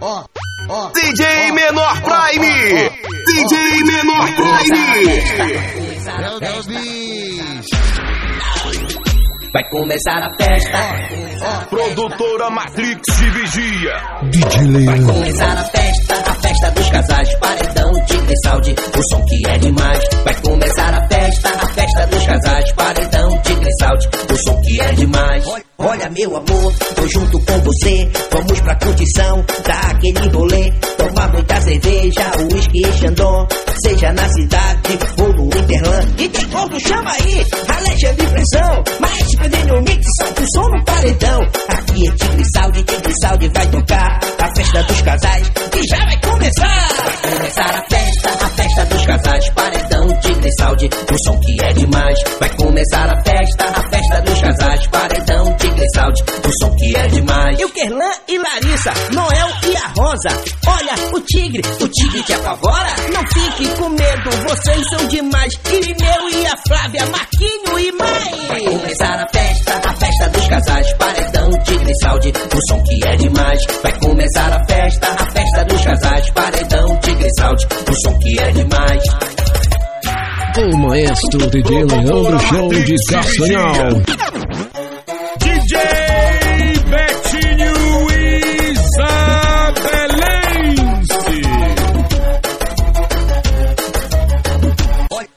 DJ Menor Prime! DJ Menor Prime! Meu Deus, bicho! Vai começar a festa. Produtora Matrix de Vigia. Vai começar a festa, a festa dos casais. Paredão, tigre salde, o som que é demais. Vai começar a festa, a festa dos casais. Paredão, tigre salde, o som que é demais. Olha, meu amor, tô junto com você. Vamos pra curtição, dar aquele rolê. Tomar muita cerveja, uísque e xandão. Seja na cidade ou no Interland. E tem como chama aí, Alexandre Pressão. Mas prendendo mix, o som no paredão. Aqui é Tigre Saúde, Tigre Saúde vai tocar. A festa dos casais, que já vai começar. Vai começar a festa, a festa dos casais. Paredão, Tigre Saúde, o som que é demais. Vai começar a festa, a festa dos casais. Paredão, Tigre Saúde, o som que é demais. E o Kerlan e Larissa, Noel e a Rosa. Olha, o tigre, o tigre te apavora. Não fique com medo, vocês são demais. Irineu e a Flávia, Marquinho e mais. Vai começar a festa, a festa dos casais. Paredão, tigre saúde, o som que é demais. Vai começar a festa, a festa dos casais. Paredão, tigre saúde, o som que é demais. O maestro DJ Leandro Show de Castanhal.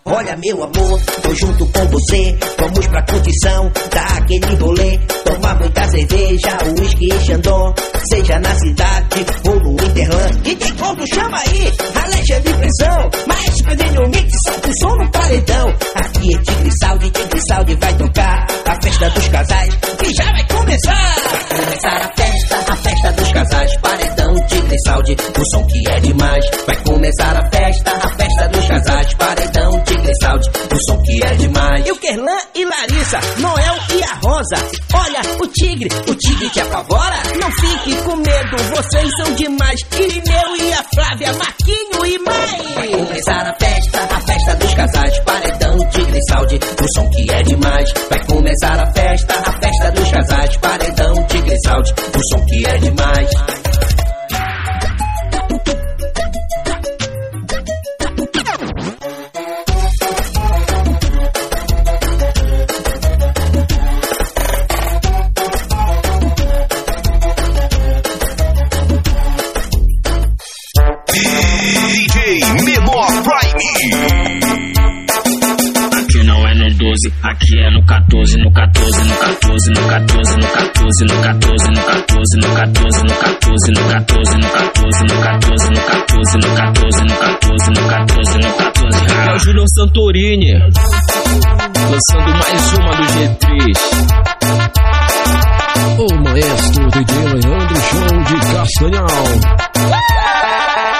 Olha, meu amor, tô junto com você. Vamos pra curtição, dar aquele rolê. Tomar muita cerveja, uísque e xandão. Seja na cidade ou no Interland. E tem como chama aí, Alexandre Pressão. Mas prendendo o mix, solta o som no paredão. Aqui é Tigre Saúde, Tigre Saúde vai tocar. A festa dos casais, que já vai começar. Vai começar a festa, a festa dos casais. Paredão, Tigre Saúde, o som que é demais. Vai começar a festa, a festa dos casais. Paredão, Tigre Saúde, o som que é demais. E o Kerlan e Larissa, Noel e a Rosa. Olha, o tigre, o tigre te apavora. Não fique com medo, vocês são demais. Irineu e a Flávia, Marquinho e mais. Vai começar a festa, a festa dos casais. Paredão, Tigre Saúde, o som que é demais. Vai começar a festa, a festa dos casais. Paredão, Tigre Saúde, o som que é demais. 14. Aqui é no 14, no 14, no 14, no 14, no 14, no 14, no 14, no 14, no 14, no 14, no 14, no 14, no 14, no 14, no 14, no 14, no 14. É o Júnior Santorini. Lançando mais uma do G3. O maestro DJ Leandro Show de Castanhal.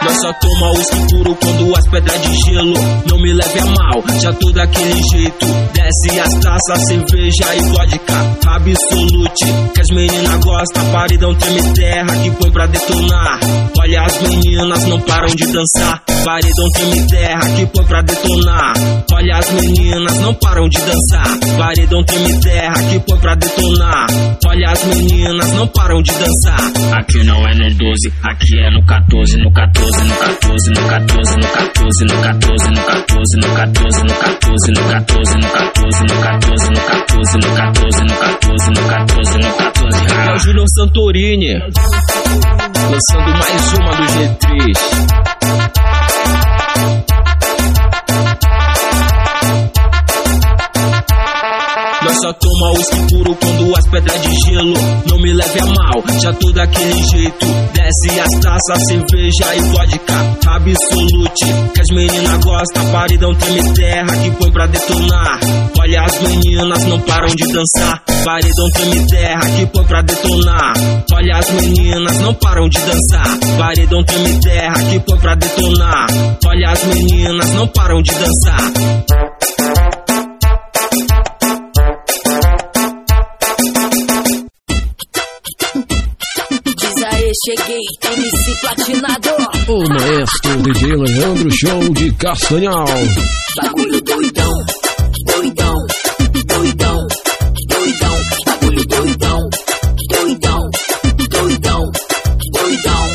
Só toma uísque puro quando as pedras de gelo Não me leve a mal, já tô daquele jeito Desce as taças, cerveja e vodka. Absolute, que as meninas gostam Paredão treme terra que põe pra detonar. Olha as meninas não param de dançar. Paredão treme terra que põe pra detonar. Olha as meninas não param de dançar. Paredão treme terra que põe pra detonar. Olha as meninas não param de dançar. Aqui não é no 12, aqui é no 14, no 14 no 14, no 14, no 14, no 14, no 14, no 14, no 14, no 14, no 14, no 14, no 14, no 14, no 14, no 14, no 14. É o Júnior Santorini, lançando mais uma do G3. Só toma uísque puro quando as pedras de gelo Não me leve a mal, já tô daquele jeito Desce as taças, cerveja e vodka Absolute, que as meninas gostam Paredão treme terra que põe pra detonar. Olha as meninas não param de dançar. Paredão treme terra que põe pra detonar. Olha as meninas não param de dançar. Paredão treme terra que põe pra detonar. Olha as meninas não param de dançar cheguei, MC Platinador. O maestro DJ Leandro Show de Castanhal. Bagulho doidão, doidão, doidão, doidão. Bagulho doidão, doidão, doidão, doidão.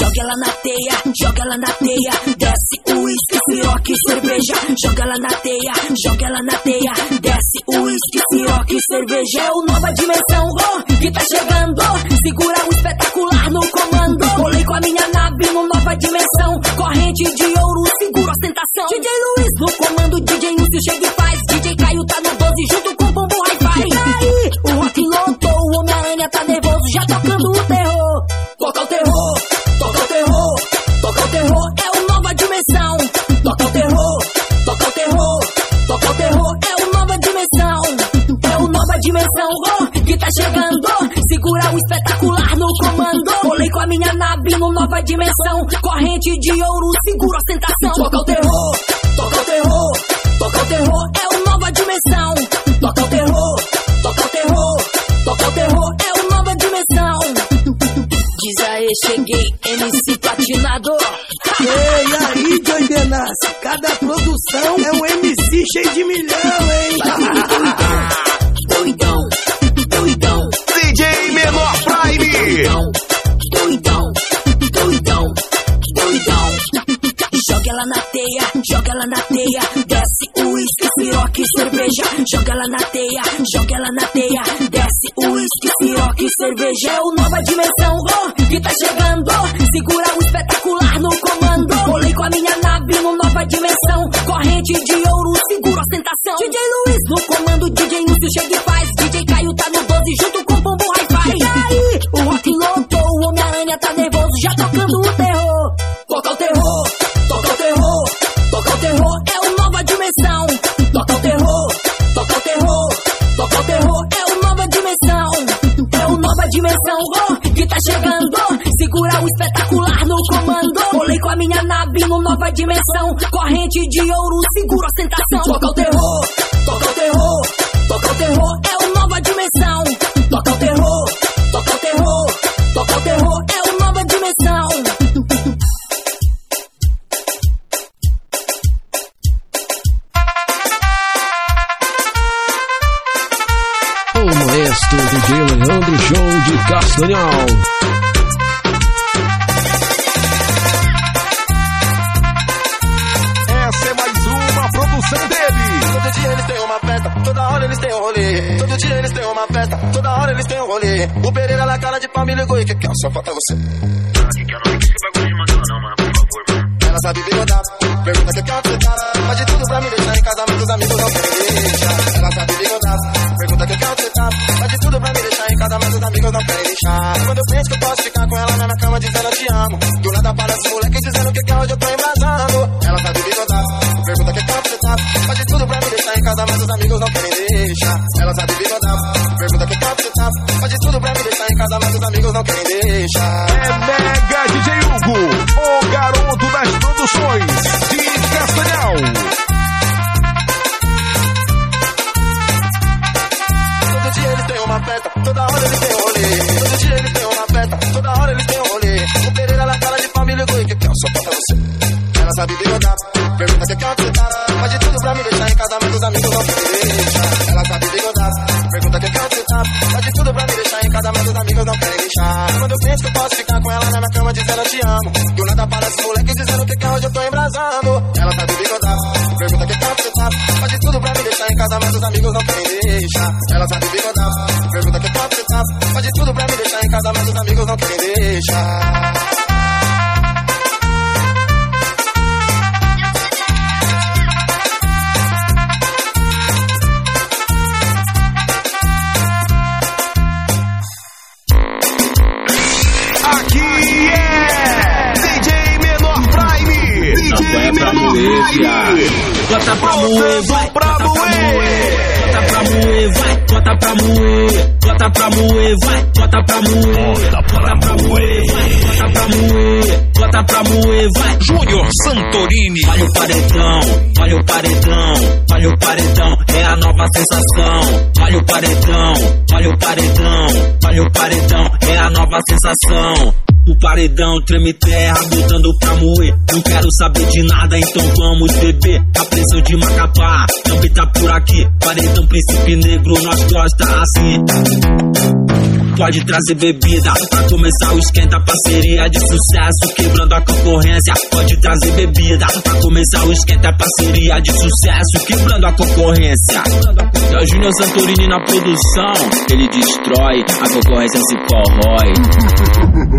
joga ela na teia, joga ela na teia. Desce uísque, siroque, cerveja, joga ela na teia, joga ela na teia. Desce uísque, siroque, cerveja. É o nova dimensão, oh, que tá chegando. Segura o no nova dimensão. Corrente de ouro, segura a ostentação. DJ Luiz no comando, DJ Lúcio chega e faz. DJ Caio tá no 12 junto com o Bumbo Hi-Fi. E aí, o rock lotou, o Homem-Aranha tá nervoso, já tocando o terror. Toca o terror, toca o terror, toca o terror, é o nova dimensão. Toca o terror, toca o terror, toca o terror, é o nova dimensão. É o nova dimensão, oh, que tá chegando. Segura o espetacular no comando. Colei com a minha nave no nova dimensão. Corrente de ouro, segura a ostentação. Toca o terror, toca o terror, toca o terror, é o nova dimensão. Toca o terror, toca o terror, toca o terror, é o nova dimensão. Diz aí, cheguei, MC Platinador. Ei, aí, Joy Benassi, cada produção é um MC cheio de milhão, hein? Ela na teia, joga ela na teia. Desce uísque, siroque, cerveja. Joga ela na teia, joga ela na teia. Desce uísque, siroque, cerveja. É o nova dimensão, oh, que tá chegando. Segura o espetacular no comando. Colei com a minha nave no nova dimensão. Corrente de ouro, segura a ostentação. DJ Luiz no comando, DJ Lúcio chega e faz. DJ Caio tá no 12 junto com o Bumbo Hi-Fi. E aí, o rock lotou, o Homem-Aranha tá nervoso, já tocando o comando. Colei com a minha nave no nova dimensão. Corrente de ouro, segura a ostentação. Toca o terror, toca o terror, toca o terror, é o nova dimensão. Toca o terror, toca o terror, toca o terror, é o nova dimensão. Maestro DJ Leandro Show de Castanhal. Todo dia eles têm uma festa, toda hora eles têm um rolê. O Pereira na cara de pau me ligou e que que é? Só falta você. Ela sabe bigodar, pergunta que canto você tá. Faz de tudo pra me deixar em casa, mas os amigos não querem deixar. Ela sabe bigodar, pergunta que canto você tá. Faz de tudo pra me deixar em casa, mas os amigos não querem deixar. Quando eu penso que eu posso ficar com ela na minha cama dizendo eu te amo. Do nada aparece moleque dizendo que quer hoje eu tô casa, mas os amigos não querem deixar. Ela sabe bigodar, pergunta que canto você tá. Faz de tudo pra me deixar em casa, mas os amigos não querem deixar. É Mega Ela sabe bigodar, pergunta que canto você tá. Faz de tudo pra me deixar em casa, mas os amigos não querem deixar. Vai. Júnior Santorini. Olha o paredão, olha o paredão, olha o paredão, é a nova sensação. Olha o paredão, olha o paredão, olha o paredão, é a nova sensação. O paredão treme terra, botando pra moer. Não quero saber de nada, então vamos beber. A pressão de Macapá que tá por aqui. Paredão, então, príncipe negro, nós gosta assim. Pode trazer bebida pra começar o esquenta. Parceria de sucesso, quebrando a concorrência. Pode trazer bebida pra começar o esquenta. Parceria de sucesso, quebrando a concorrência. É o Júnior Santorini na produção. Ele destrói, a concorrência se corrói.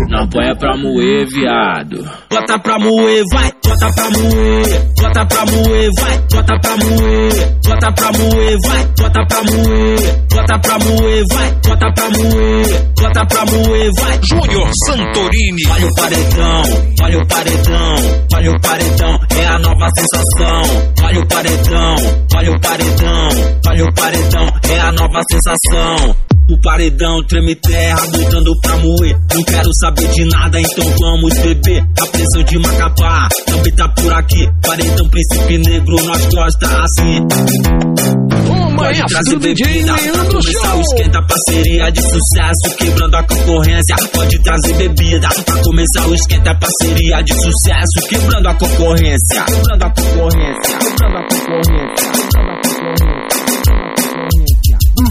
Não põe pra moer, viado. Bota pra moer, vai, bota pra moer. Bota pra moer, vai, bota pra moer bota pra moer, vai, bota pra moer, bota pra moer, vai, bota pra moer, bota pra moer, vai. Júnior Santorini. Olha o paredão, olha o paredão, olha o paredão, é a nova sensação. Olha o paredão, olha o paredão, olha o paredão, é a nova sensação. O paredão, treme terra, botando pra moer. Não quero saber de nada, então vamos beber. A pressão de Macapá também tá por aqui. Paredão, príncipe negro, nós gosta assim. Pode trazer bebida pra começar o esquenta, parceria de sucesso, quebrando a concorrência. Pode trazer bebida pra começar o esquenta, parceria de sucesso, quebrando a concorrência. Quebrando a concorrência, quebrando a concorrência, quebrando a concorrência.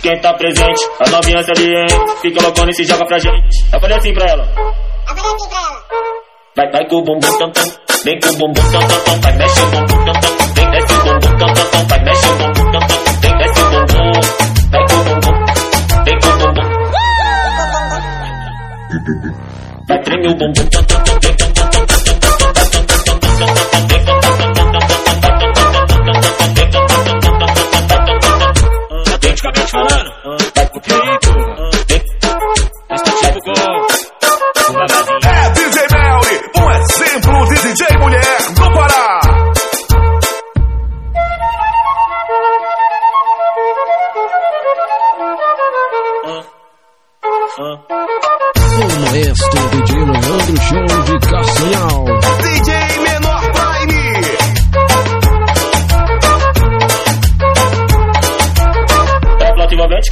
quem tá presente, a novinha tá ali, hein? Fica loucona e se joga pra gente. Eu falei assim pra ela. Eu falei assim pra ela. Vai, vai com o bumbum tam tam, vem com o bumbum tam tam tam, vai mexe o bumbum tam tam, vem desce o bumbum tam tam tam, vai mexe o bumbum tam tam, vem desce o bumbum, vai com o bumbum, vem com o bumbum. Vai treme o bumbum tam tam tam,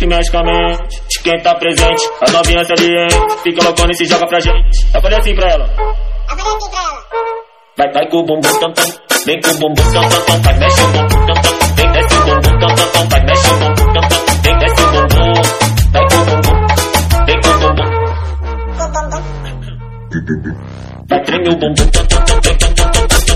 cimeticamente. De quem tá presente, a novinha se aliente. Fica loucona e se joga pra gente. Eu falei assim pra ela. Eu falei assim pra ela. Vai, vai com o bumbum tam tam. Vem com o bumbum tam tam tam. Vai, mexe o bumbum tam tam. Vem, desce o bumbum tam tam tam. Vai, mexe o bumbum tam tam. Vem, desce o bumbum. Vai com o bumbum. Vem com o bumbum. Com o bumbum. Vai, treme o bumbum tam tam tam tam tam tam tam.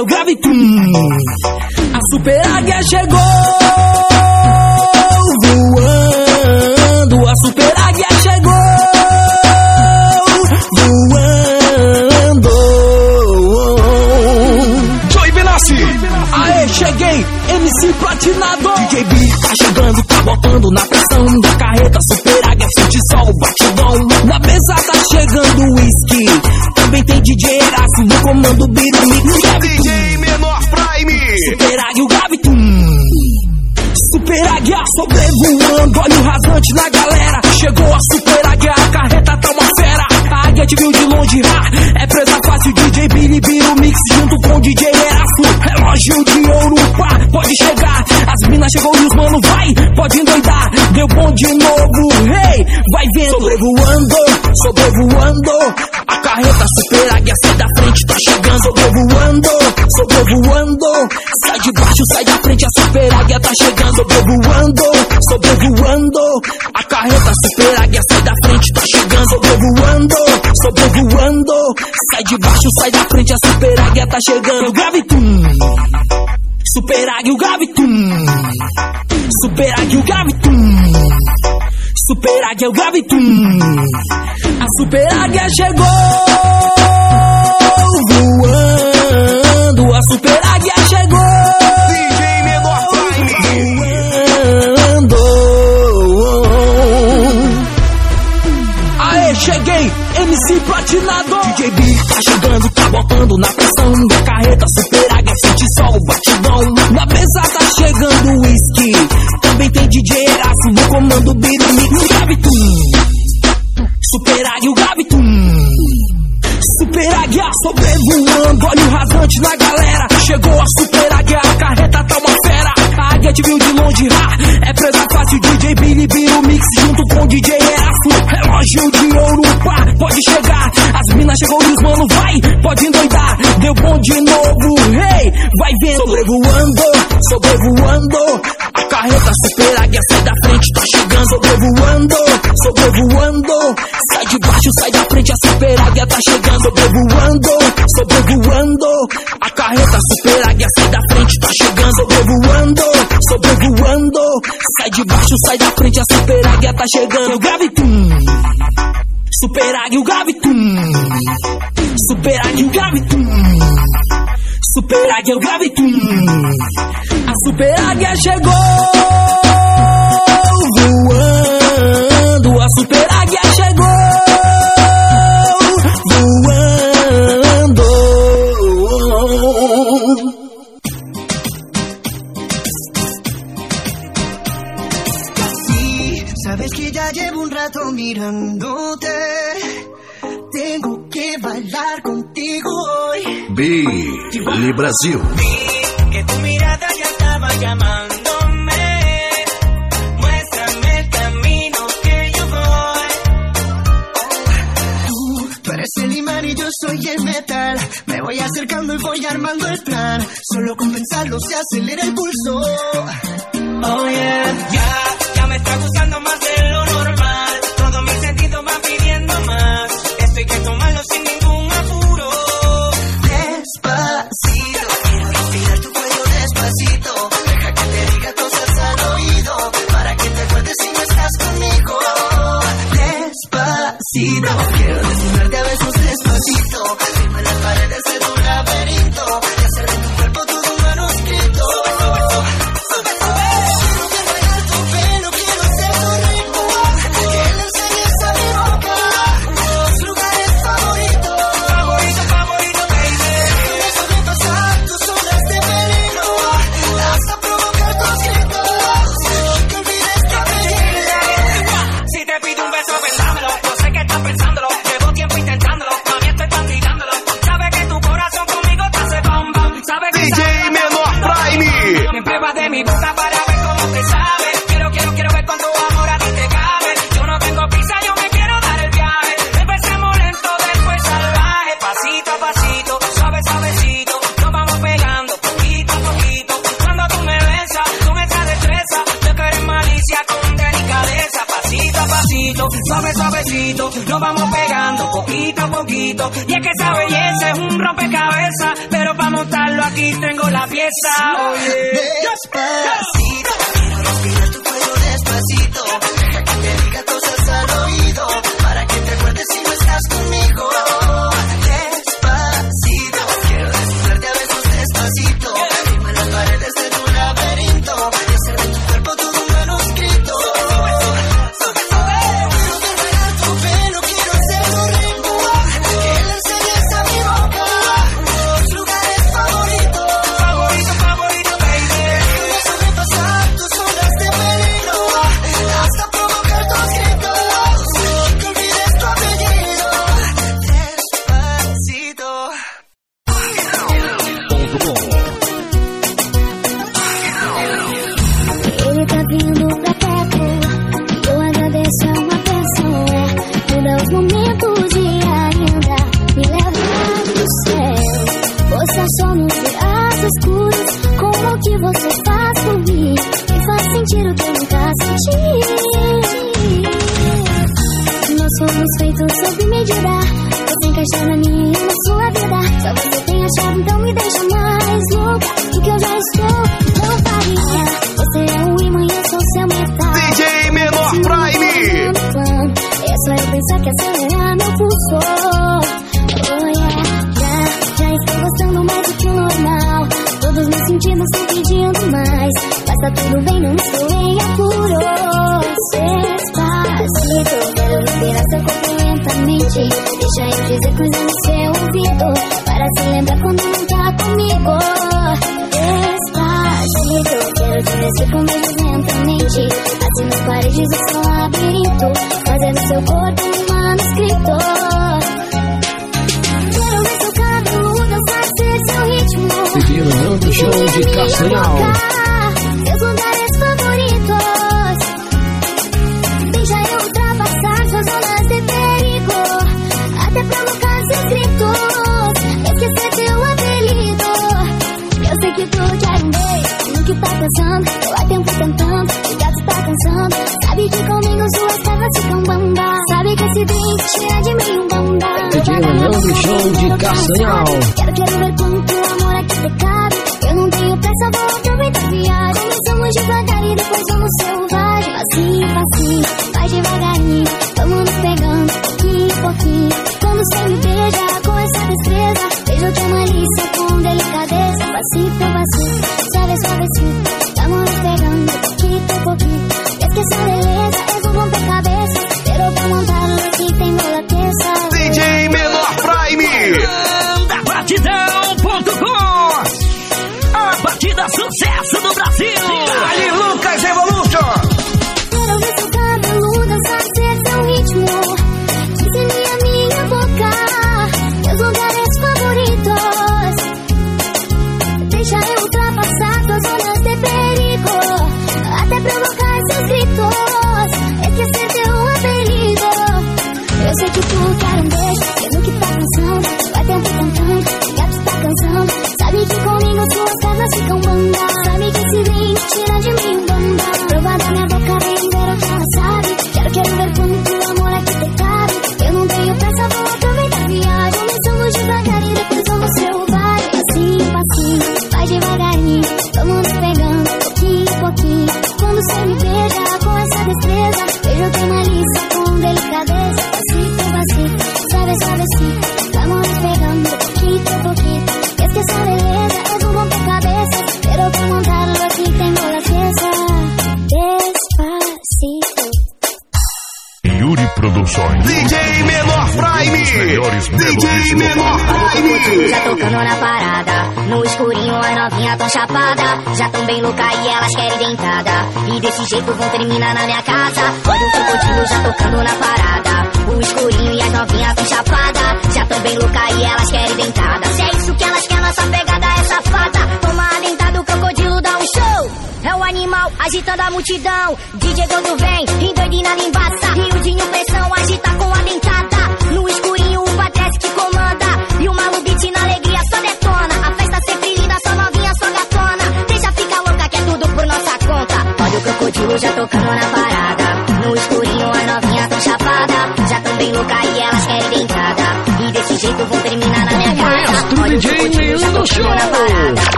bateu grave tum. A super águia chegou voando. A super águia chegou voando. Joy Benassi. Aê, cheguei. MC Platinador, DJ B tá chegando, tá botando na pressão da carreta. Super águia, futsal, batidão. Na mesa tá chegando o whisky. Também tem DJ Erasmo no comando Birumi. se chegar. As minas chegou e os mano vai, pode endoidar. Deu bom de novo, hey, vai vendo. Sobrevoando, sobrevoando. A carreta super águia, sai da frente, tá chegando. Sobrevoando, sobrevoando. Sai de baixo, sai da frente, a super águia tá chegando. Sobrevoando, sobrevoando. A carreta super águia, sai da frente, tá chegando. Sobrevoando, sobrevoando. Sai de baixo, sai da frente, a super águia tá chegando. Grave tum o gravitum. Super águia, o gravitum. A super águia chegou voando. A super águia chegou. DJ Menor Prime. Voando. Aê, cheguei, MC platinado. DJ B tá chegando, tá botando na pressão. Da carreta super o batidão. Na mesa tá chegando whisky. Também tem DJ Eraço no comando Biro Mix Gravitum. Super águia, o Gravitum. Super águia sobrevoando, olho rasante na galera. Chegou a super águia, a carreta tá uma fera. A águia te viu de longe, ha, é presa fácil. DJ Billy Mix junto com DJ Eraço. Relógio de pode chegar. As minas chegou e os mano, vai, pode endoidar. Deu bom de novo, hey, vai vendo. Sobrevoando, sobrevoando. A carreta super águia sai da frente, tá chegando. Sobrevoando, sobrevoando. Sai de baixo, sai da frente, a super águia tá chegando. Sobrevoando, sobrevoando. A carreta super águia sai da frente, tá chegando. Sobrevoando, sobrevoando. Sai de baixo, sai da frente, a super águia tá chegando. Gravitum. Super o gravitum. Super o gravitum. Super águia, o gravitum. A super águia chegou voando. A super águia chegou voando. Sí, sabes que ya llevo un rato mirándote. Bailar contigo hoy. Billy Brasil. Que tu mirada ya estaba llamándome. Muéstrame el camino que yo voy. Tú, tú eres el imán y yo soy el metal. Me voy acercando y voy armando el plan. Solo con pensarlo se acelera el pulso. Oh yeah, ya, ya me está gustando más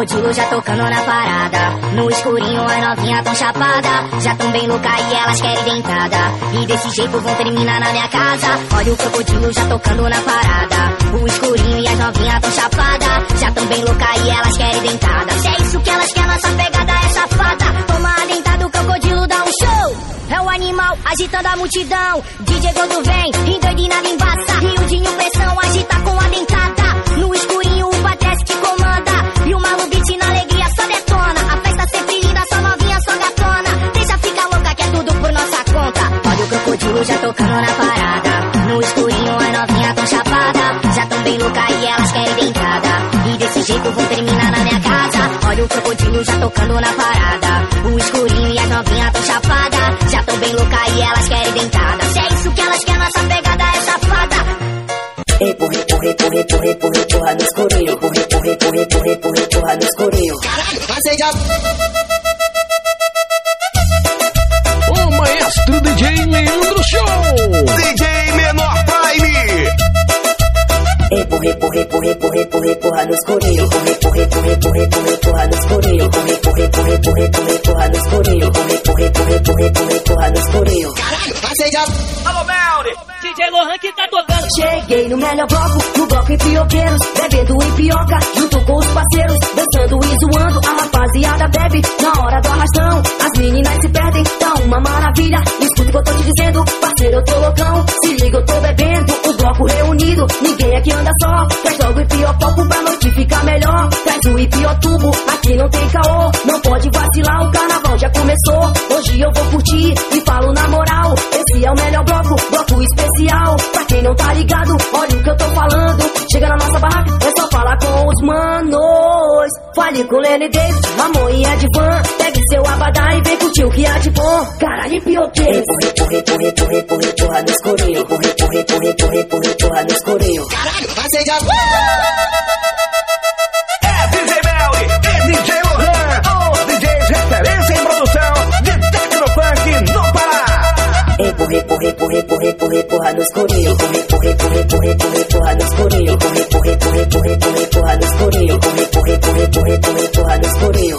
crocodilo já tocando na parada. No escurinho as novinhas tão chapada. Já tão bem louca e elas querem dentada. E desse jeito vão terminar na minha casa. Olha o crocodilo já tocando na parada. O escurinho e as novinhas tão chapada. Já tão bem louca e elas querem dentada. Se é isso que elas querem, nossa pegada é safada. Toma a dentada, o crocodilo dá um show. É o animal agitando a multidão. DJ Gordo vem, endoidinado embaça. Miudinho pressão agita com a dentada. No escurinho o patrese que comanda. escuro já tocando na parada. No escurinho a novinha tão chapada. Já tão bem louca e elas querem dentada. E desse jeito vou terminar na minha casa. Olha o crocodilo já tocando na parada. O escurinho e a novinha tão chapada. Já tão bem louca e elas querem dentada. Se é isso que elas querem, nossa pegada é Ei porre porre porre porre porre porra no escurinho. porre porre porre porre porra no escurinho. Caralho, passei já. Empurra, empurra, empurra no escurinho. Empurra, empurra, empurra, empurra, empurra, empurra no escurinho. Acende Alô, Melri! DJ Lohan que tá tocando. Cheguei no melhor bloco, no bloco em pioqueiros, bebendo em pioca, junto com os parceiros, dançando e zoando, a rapaziada bebe na hora do arrastão. As meninas se perdem, tá uma maravilha. Escuta o que eu tô te dizendo, parceiro, eu tô loucão. Se liga, eu tô bebendo, o bloco reunido, ninguém aqui anda só. Traz logo o piocopo pra noite ficar melhor. Traz o ipiotubo, aqui não tem caô. Não pode vacilar, o carnaval já começou. Hoje eu vou curtir e falo na moral. Esse é o melhor bloco, bloco especial. Pra quem não tá ligado, olha o que eu tô falando. Chega na nossa barraca, é só falar com os manos. Fale com Lenny Davis, Ramon e Edvan. Pegue seu abadá e vem curtir o que há de bom. Caralho, pioqueiro. Empurra, empurra, empurra, empurra, empurra, empurra no escurinho. Empurra, empurra, empurra, empurra, empurra, empurra no escurinho. Acende É empurra, empurra, empurra, empurra no escurinho.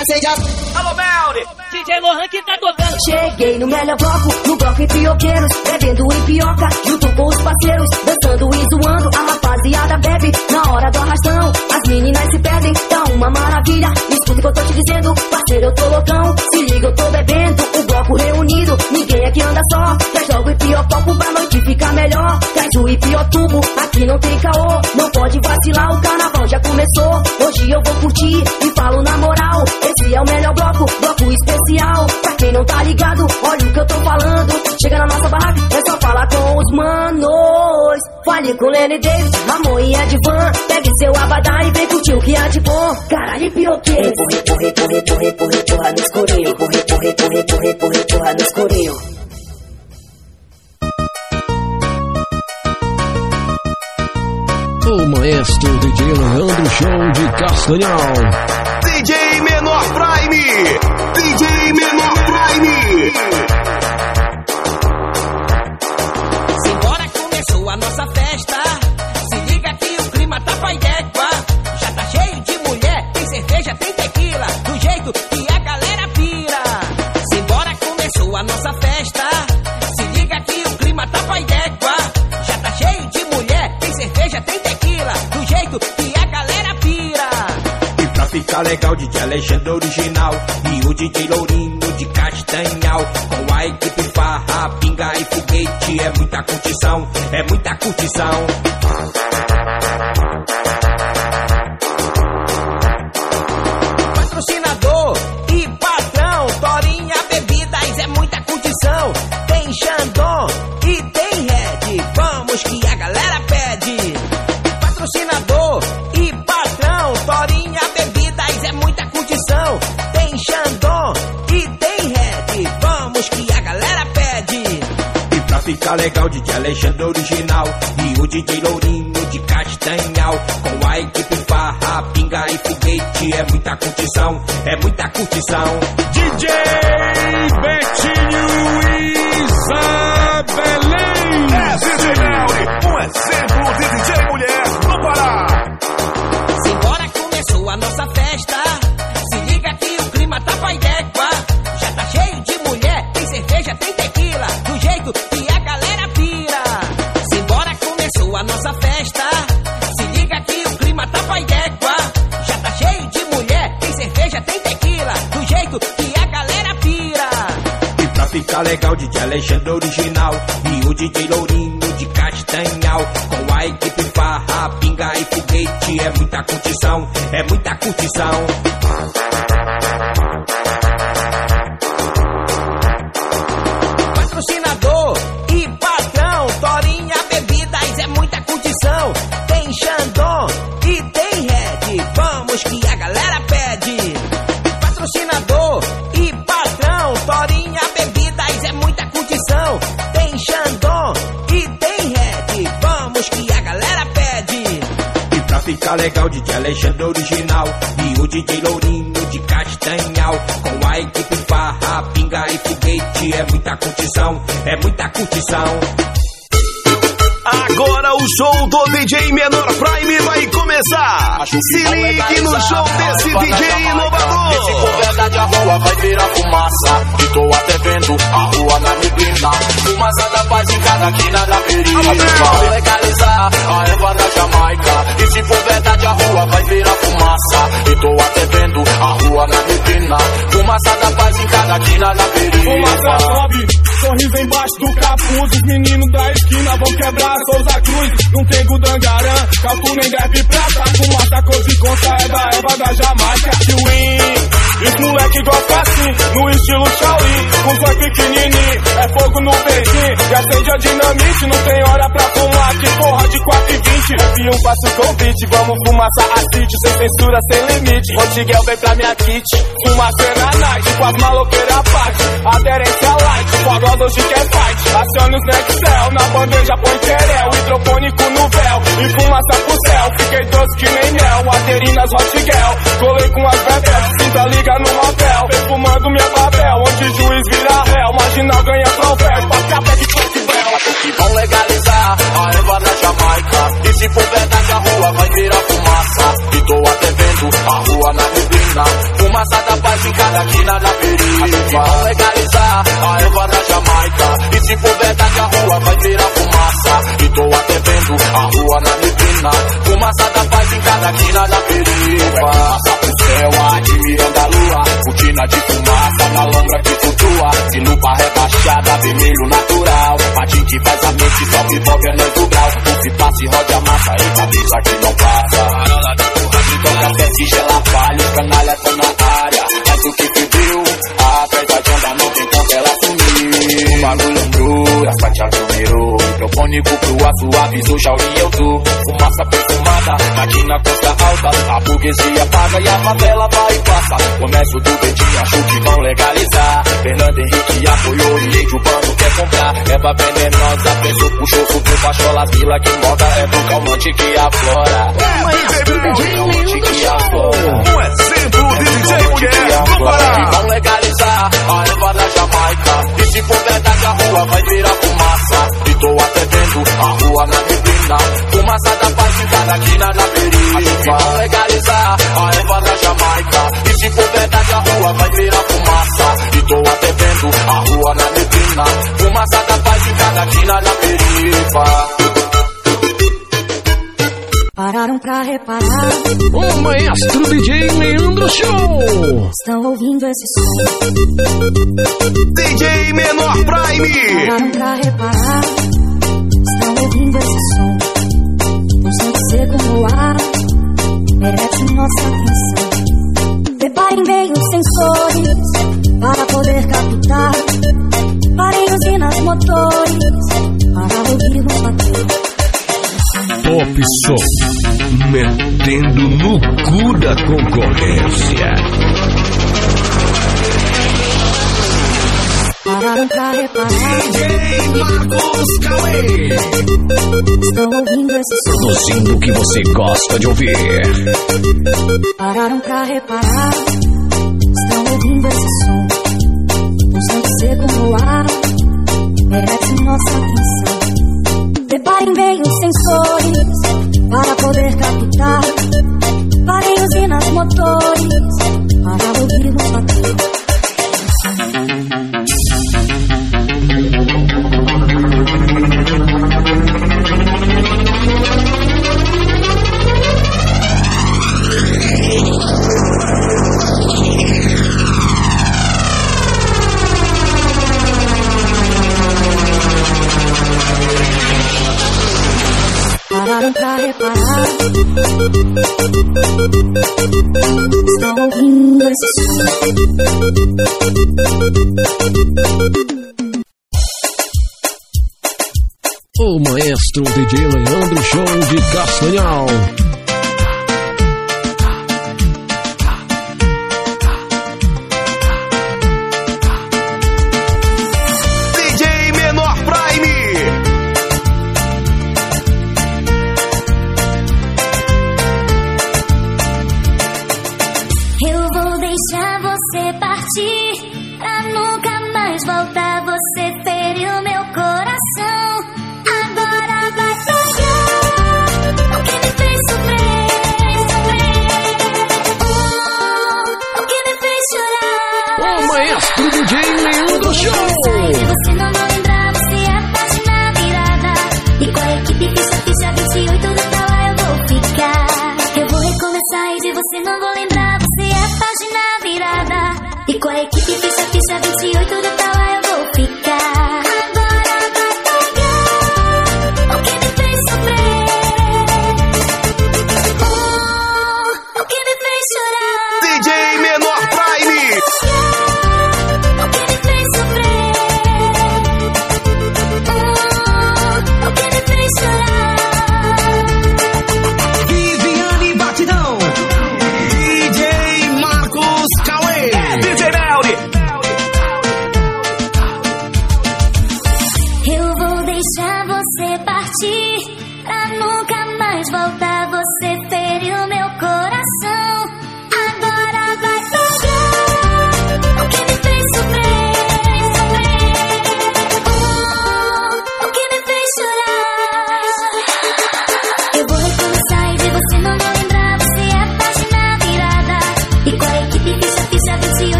Acende Alô, Melri! DJ Lohan que tá tocando. Cheguei no melhor bloco, no bloco em pioqueiros, bebendo em pioca, junto com os parceiros, dançando e zoando, a rapaziada bebe na hora do arrastão. As meninas se perdem, tá uma maravilha. Escuta o que eu tô te dizendo, parceiro, eu tô loucão. Se liga, eu tô bebendo, o bloco reunido, ninguém aqui anda só. Traz logo o piocopo pra noite ficar melhor. Traz o ipiotubo, aqui não tem caô. Não pode vacilar, o carnaval já começou. O que eu tô falando. Chega na nossa barraca, é só falar com os manos. Fale com Lenny Davis, Ramon e Edvan. Pegue seu abadá e vem curtir o que há de bom. Caralho, piroqueiro. Empurra, empurra, empurra, empurra, empurra, empurra no escurinho. Empurra, empurra, empurra, empurra, empurra, empurra no escurinho. O maestro DJ Leandro Show de Castanhal. Alexandre original. E o DJ Lourinho de Castanhal. Com a equipe farra, pinga e foguete É muita curtição, é muita curtição muita legal, Se ligue no show desse DJ inovador. Se for verdade, a rua vai virar fumaça. E tô até vendo a rua na neblina. Fumaça da paz em cada quina da periferia. Vão legalizar a erva da Jamaica. E se for verdade, a rua vai virar fumaça. E tô até vendo a rua na neblina. Fumaça da paz em cada quina da periferia. Fumaça sobe, sorriso embaixo do capuz. Os meninos da esquina vão quebrar Souza Cruz. Não tem Gudangarã, calculo nem deve prata. Fumaça, cor de conta é da erva da Jamaica. Twin, os moleque gosta assim, no estilo Shaolin. Com zóio pequenininho, é fogo no beijinho. E acende a dinamite, não tem hora pra fumar. Que porra de 4 e 20. F1 passa o convite, vamos fumaça a sítio. Sem censura, sem limite. Rotiguel vem pra minha kit. Fumaça na night, com as maloqueiras parte. Aderência light, fogosa hoje quer fight. Acione os Nexel, na bandeja põe querel. Hidropônico no véu, e fumaça pro céu. Fiquei doce que nem mel, aderinas Rotiguel. Colei com as bebés, cinta liga no motel. Perfumando minha babel, onde juiz vira réu. Marginal ganha troféu, café de festival. que vão legalizar a erva da Jamaica. E se for verdade, a rua vai virar fumaça. E tô até a rua na neblina. Fumaça da paz em cada quina da periferia. Vão legalizar a erva da Jamaica. E se for verdade, a rua vai virar fumaça. E tô até vendo a rua na neblina. Fumaça da paz em cada quina da periferia. Fumaça pro céu, admirando a lua. Cortina de fumaça, malandra que flutua. De lupa rebaixada, vermelho natural. Patinho que faz a mente, sobe governando o grau. O que passa e roda a massa, e cabeça que não passa. Toca pé, sigela palha. Canalha tão na área, mas o que pediu? A de onda não tem como ela sumir. O bagulho andou, a fatiada numerou. Microfônico pro aço, avisou, Shaolin eu tô. Fumaça perfumada, aqui na costa alta. A burguesia paga e a favela vai e passa. Começo do dedinho, acho que vão legalizar. Fernando Henrique apoiou e Índio Bando quer comprar. Erva venenosa, preço puxou, subiu pachola. Vila que moda é do calmante que aflora. Calmante que aflora. Um exemplo de DJ mulher Pará. E vão legalizar a erva da Jamaica. E se for verdade, a rua vai virar fumaça. E tô até vendo a rua na neblina. Fumaça cada quina da periferia. Vão legalizar a erva da Jamaica. E se for verdade, a rua vai virar fumaça. E tô até vendo a rua na neblina. Fumaça da paz em cada quina da periferia. Pararam pra reparar. O maestro DJ Leandro Show. Estão ouvindo esse som. DJ Menor Prime. Pararam pra reparar. Estão ouvindo esse som. Seco no ar. Merece nossa atenção. Preparem bem os sensores para poder captar. Parem usinas motores para ouvirmos bater. Pop Som, metendo no cu da concorrência. Pararam pra reparar. Marcos Cauê. Estão ouvindo esse som. Produzindo o que você gosta de ouvir. Pararam pra reparar. Estão ouvindo esse som. Um som seco no ar. Merece nossa atenção. Preparem bem os sensores para poder captar. Parem usinas motores para ouvirmos bater. Pararam pra reparar. Estão ouvindo esse som. O maestro DJ Leandro Show de Castanhal.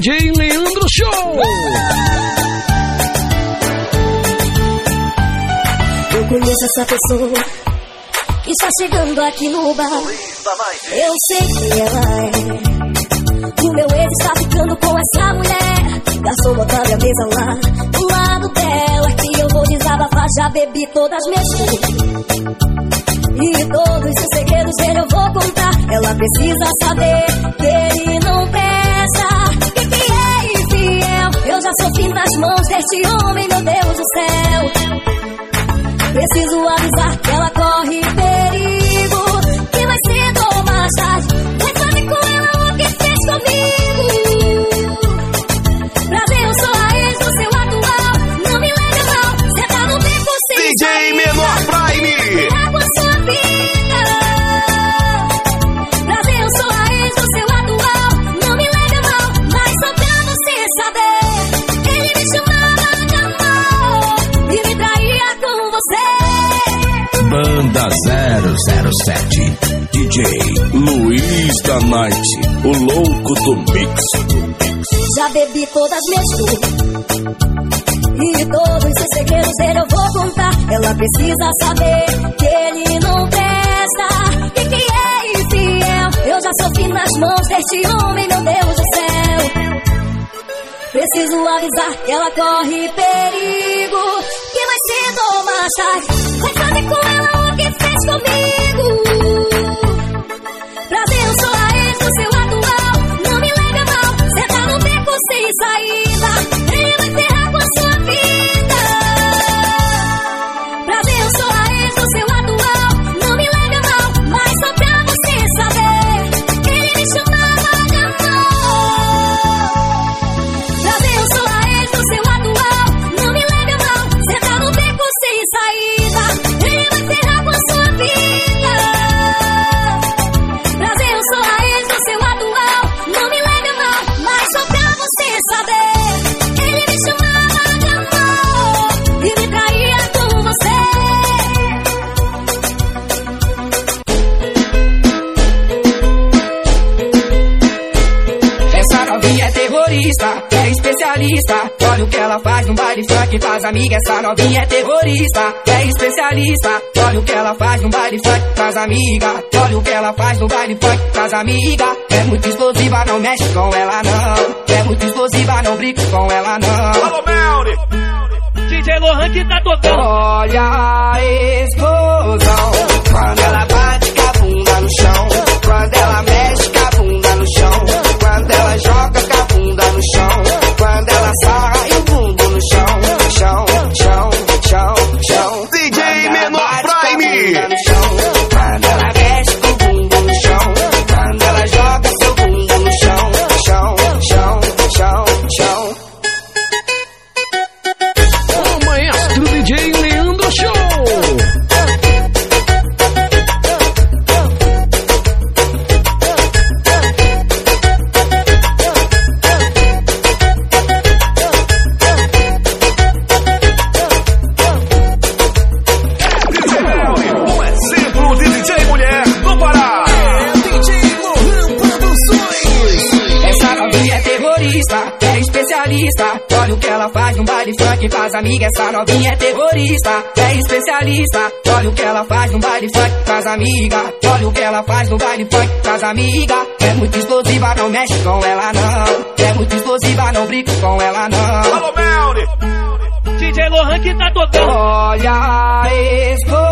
DJ Leandro Show. Eu conheço essa pessoa que está chegando aqui no bar. Eu sei quem ela é. O meu ex está ficando com essa mulher. Garçom, botar a mesa lá do lado dela. Que eu vou desabafar. Já bebi todas minhas E todos os segredos dele eu vou contar. Ela precisa saber que ele não presta. Já sofri nas mãos deste homem, meu Deus do céu. Preciso avisar que ela corre perigo. Banda 007 DJ Luiz da Night, o louco do mix. Já bebi todas minhas E todos os segredos dele eu vou contar. Ela precisa saber que ele não presta. E que é infiel. Eu já sofri nas mãos deste homem, meu Deus do céu. Preciso avisar que ela corre perigo. Que cedo ou mais tarde vai saber com ela comigo. Olha o que ela faz no baile funk, faz amiga. Essa novinha é terrorista, é especialista. Olha o que ela faz no baile funk, faz amiga. Olha o que ela faz no baile funk, faz amiga. É muito explosiva, não mexe com ela não. É muito explosiva, não brinca com ela não. Alô, Melri. DJ Lohan que tá tocando. Olha a explosão Quando ela bate com a bunda no chão Quando ela mexe com a bunda no chão Quando ela joga com a bunda no chão Quando Olha o que ela faz no baile funk com as amigas. Olha o que ela faz no baile funk com as amigas. É muito explosiva, não mexe com ela não. É muito explosiva, não brinca com ela não. Alô, Melody! DJ Lohan que tá tocando. Olha a explosão.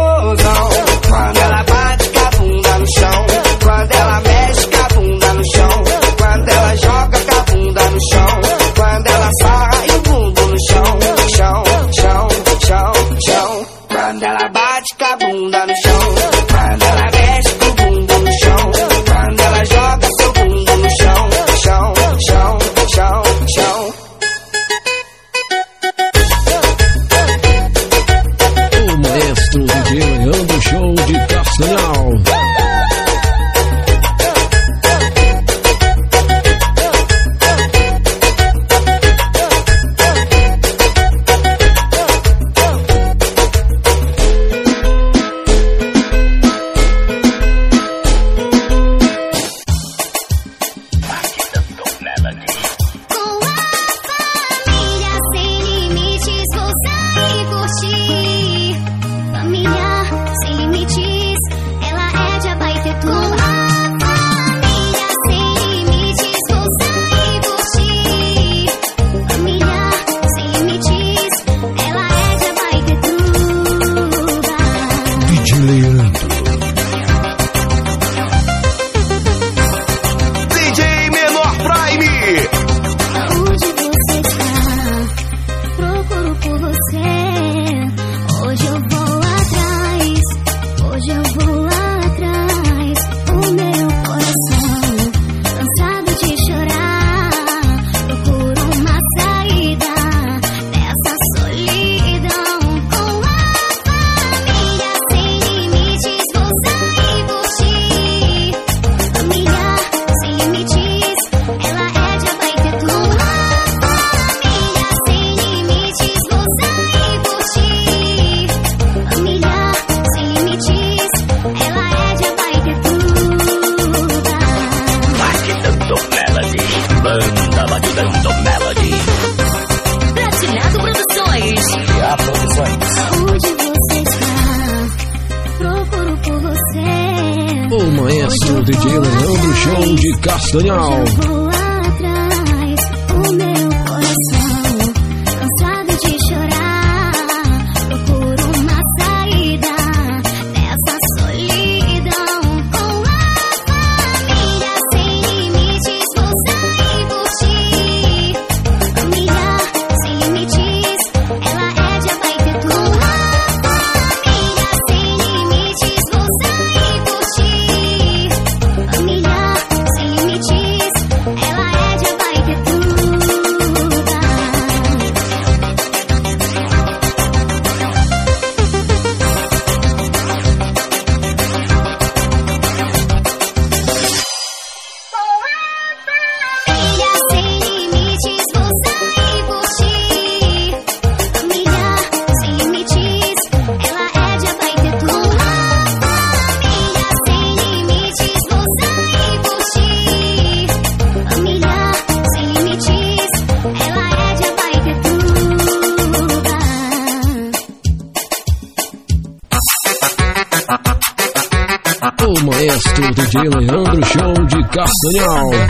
Senhor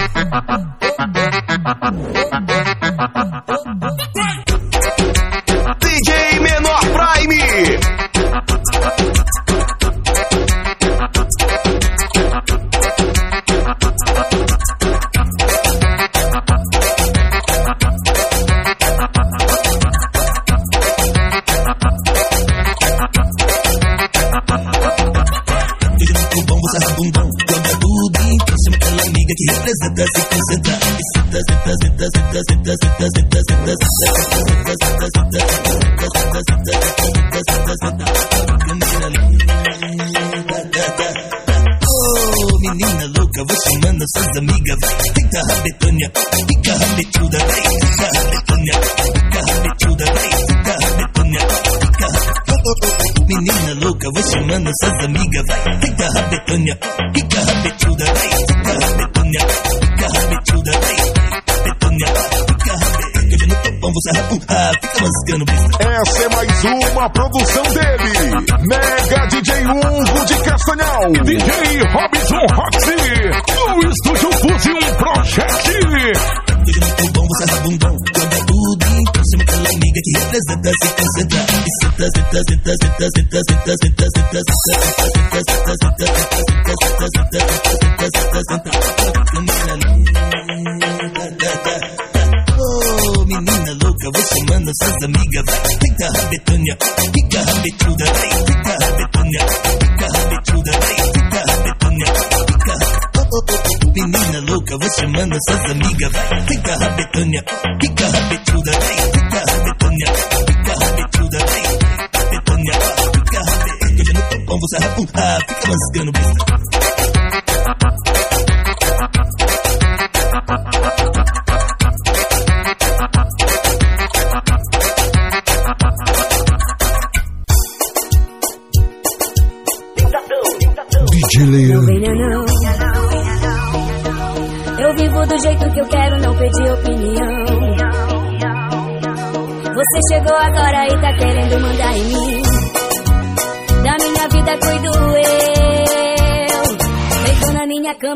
sit, sit, sit, sit, sit, sit,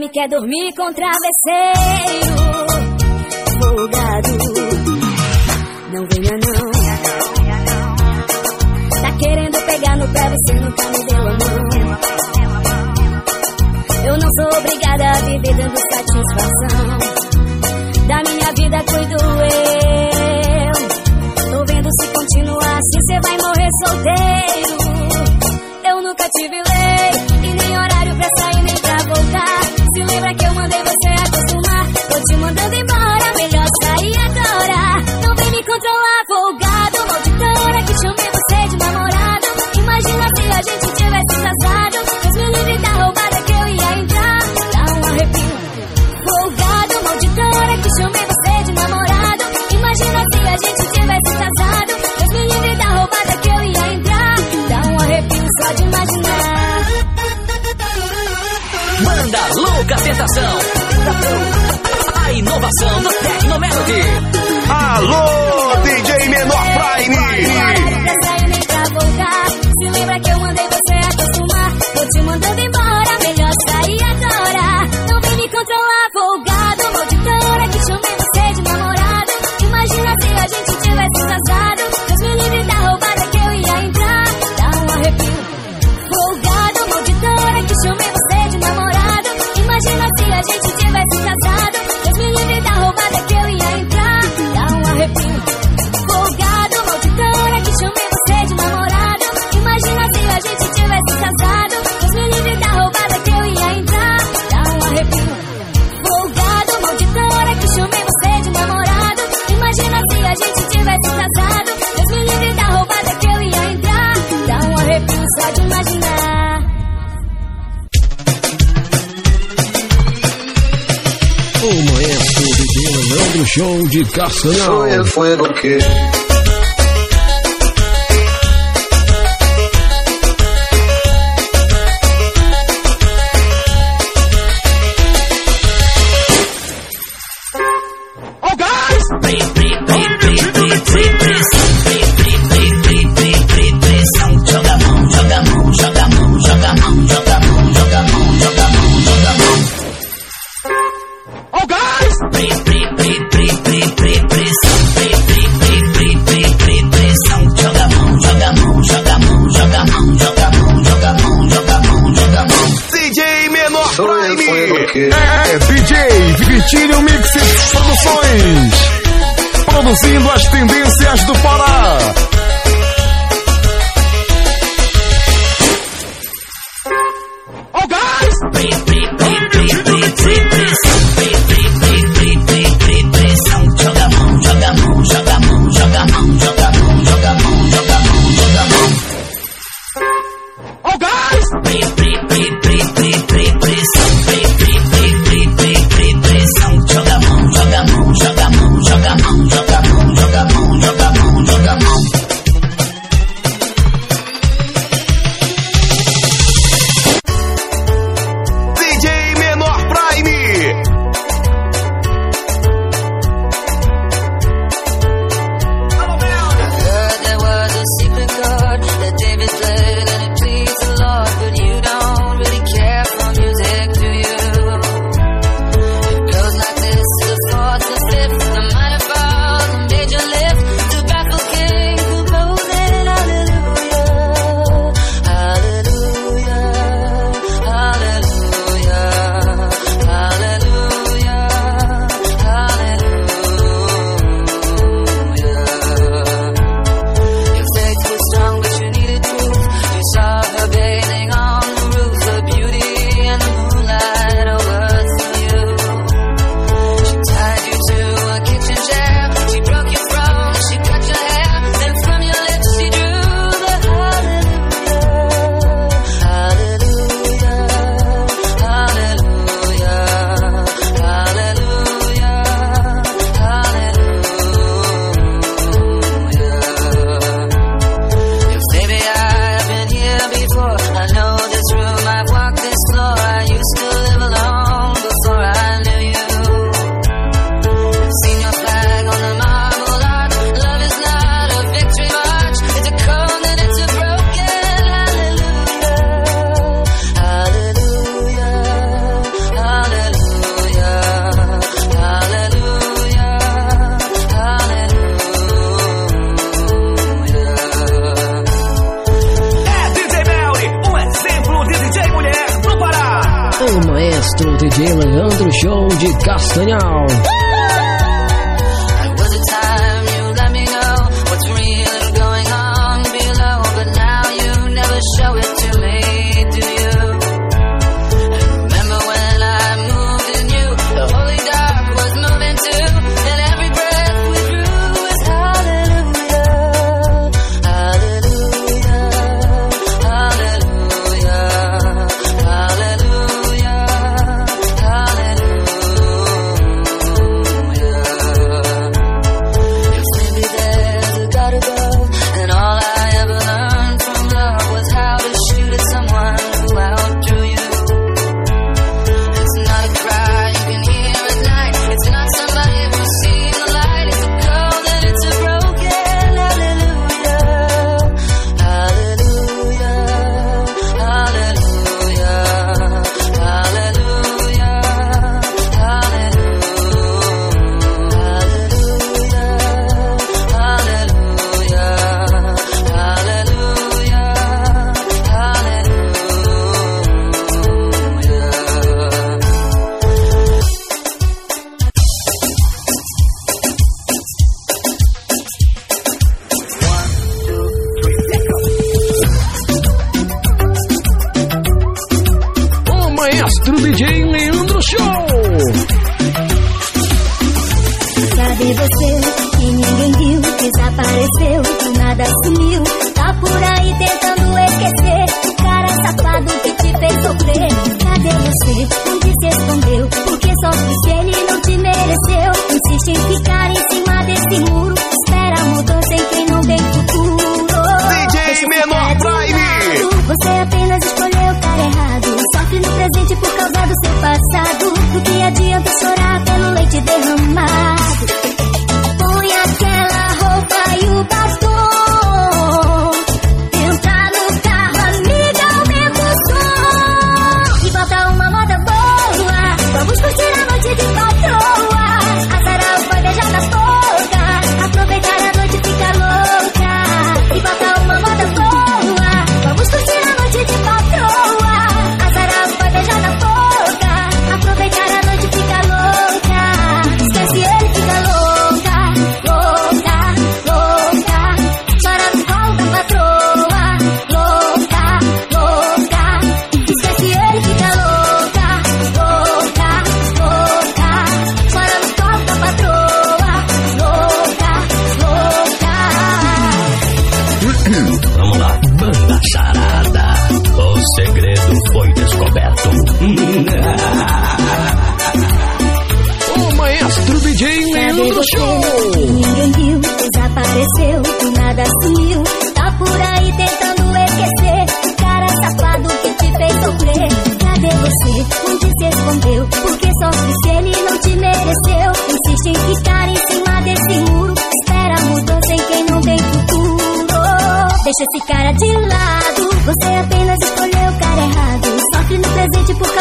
fome, quer dormir com travesseiro folgado. Não venha não. Tá querendo pegar no pé, você nunca me deu a mão. Eu não sou obrigada a viver dando satisfação. Da minha vida cuido eu. Tô vendo se continuar assim, você vai morrer solteiro. Eu nunca tive lei e nem horário pra sair poder você acostumar. Tô te mandando embora. estação. A inovação do Tecnomelody. Alô! Show de Castanhal. Foi, foi o quê?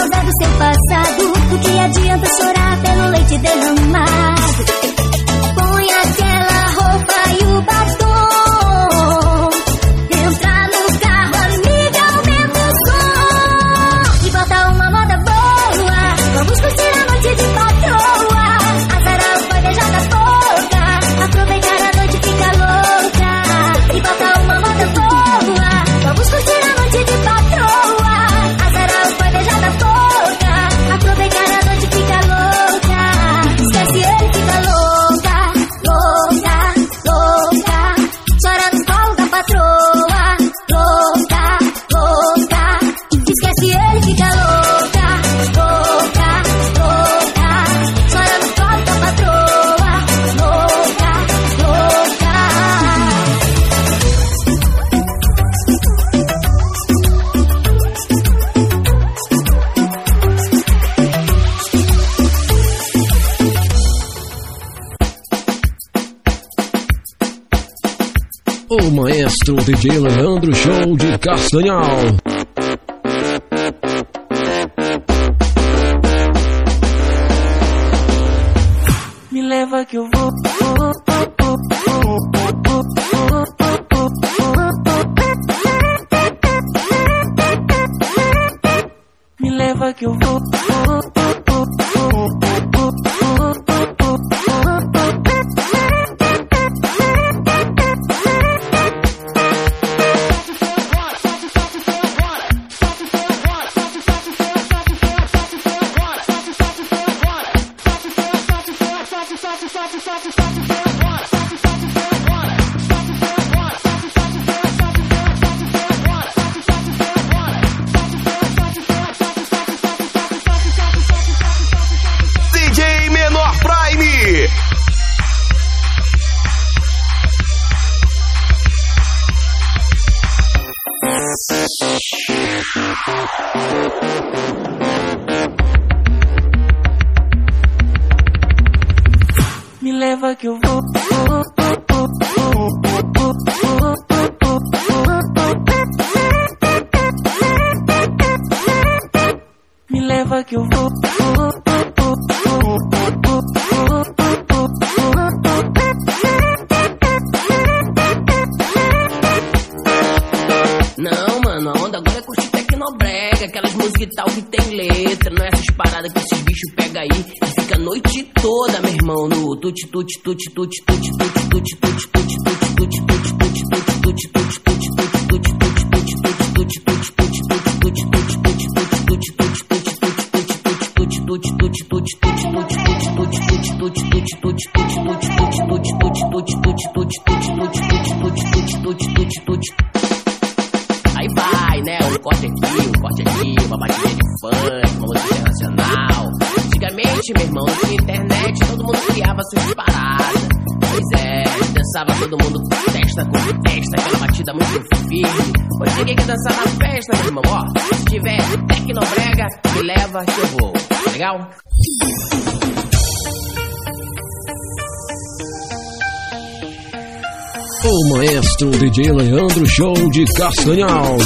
Do seu passado. Do que adianta chorar pelo leite derramado? Maestro DJ Leandro Show de Castanhal. Me leva que eu vou. tut tut tut tut tut tut tut tut tut tut Aí vai, né? Um corte aqui, um corte aqui, uma batida de funk, uma música internacional. Antigamente, meu irmão, não internet, todo mundo criava seus passos tava todo mundo com festa, com festa, aquela batida muito firme. Hoje tem quer dançar na festa, meu irmão, ó. Se tiver tecnobrega, me leva, chegou. Legal? O maestro DJ Leandro Show de Castanhal.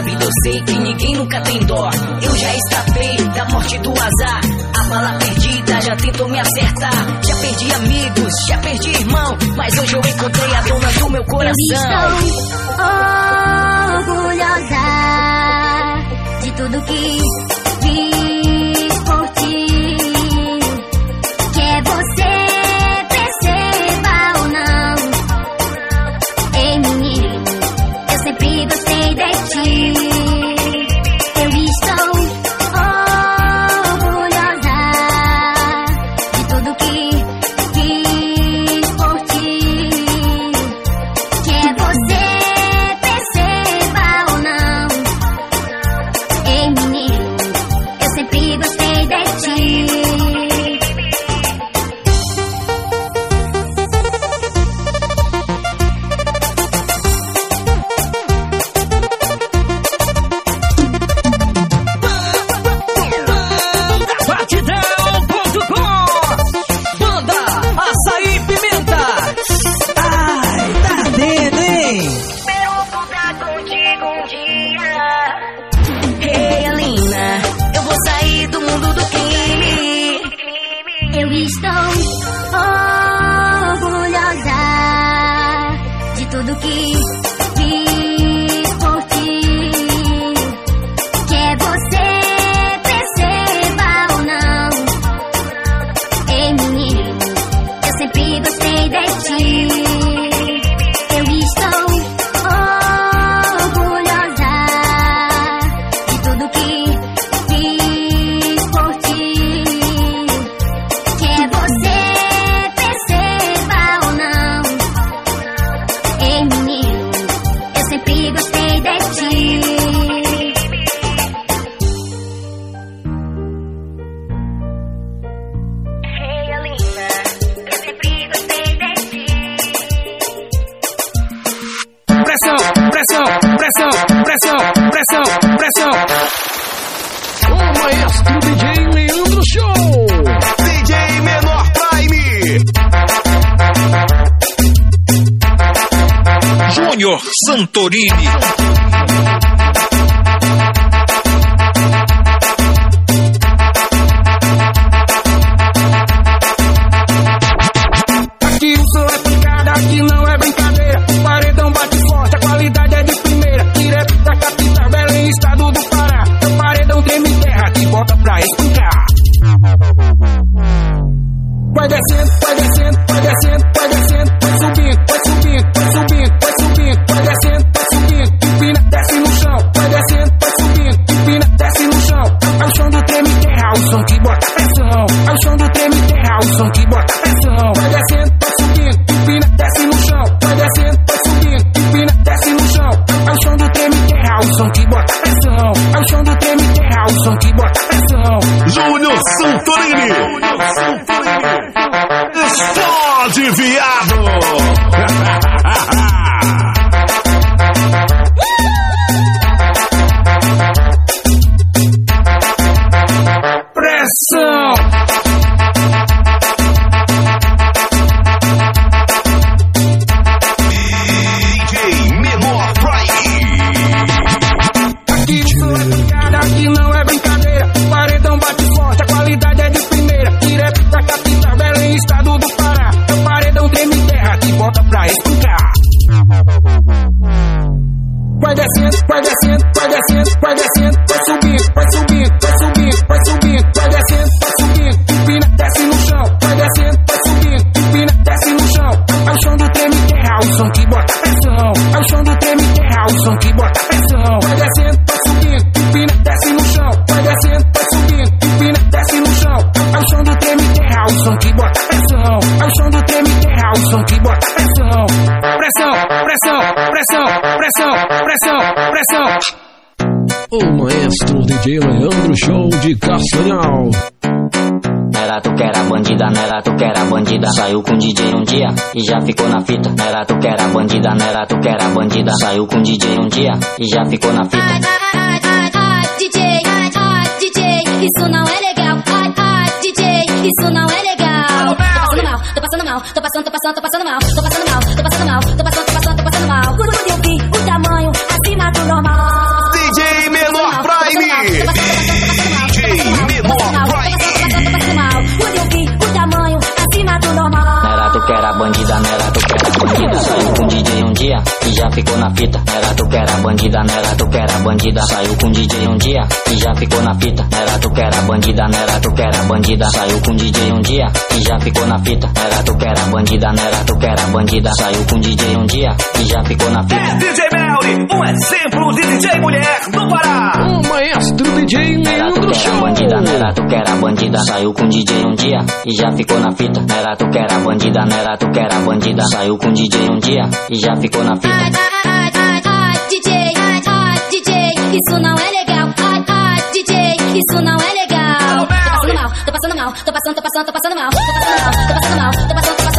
da vida eu sei que ninguém nunca tem dó. Eu já escapei da morte do azar. A bala perdida já tentou me acertar. Já perdi amigos, já perdi irmão. Mas hoje eu encontrei a dona do meu coração. terral, som que bota pressão. É o som do treme terral, som que bota pressão. Júnior Santorini. Júnior Santorini. Explode, viado. Tu que era bandida, saiu com DJ um dia e já ficou na fita. Nera tu que era bandida, nera tu que era bandida, saiu com DJ um dia e já ficou na fita. Ai, ai, ai, ai, DJ, ai, ai, DJ, isso não é legal. Ai, ai, DJ, isso não é legal. Tô passando mal, tô passando mal, tô passando, tô passando, tô passando mal. Tô passando já ficou na fita. Era tu que era bandida, não era tu que era bandida. Saiu com DJ um dia e já ficou na fita. Era tu que era bandida, não era tu que era bandida. Saiu com DJ um dia e já ficou na fita. Era tu que era bandida, não era tu que era bandida. Saiu com DJ um dia e já ficou na fita. É DJ Melly, um exemplo de DJ mulher no Pará. O maestro DJ Leandro Show. bandida, era tu que era bandida. Saiu com DJ um dia e já ficou na fita. Era tu que era bandida, era tu que era bandida. Saiu com DJ um dia e já ficou na fita. Ai, ai, ai, ai, DJ, ai, ai, DJ, isso não é legal. Ai, ai, DJ, isso não é legal. Tô passando mal, tô passando mal, tô passando, tô passando, tô passando mal, tô passando mal, tô passando mal, tô passando, tô passando,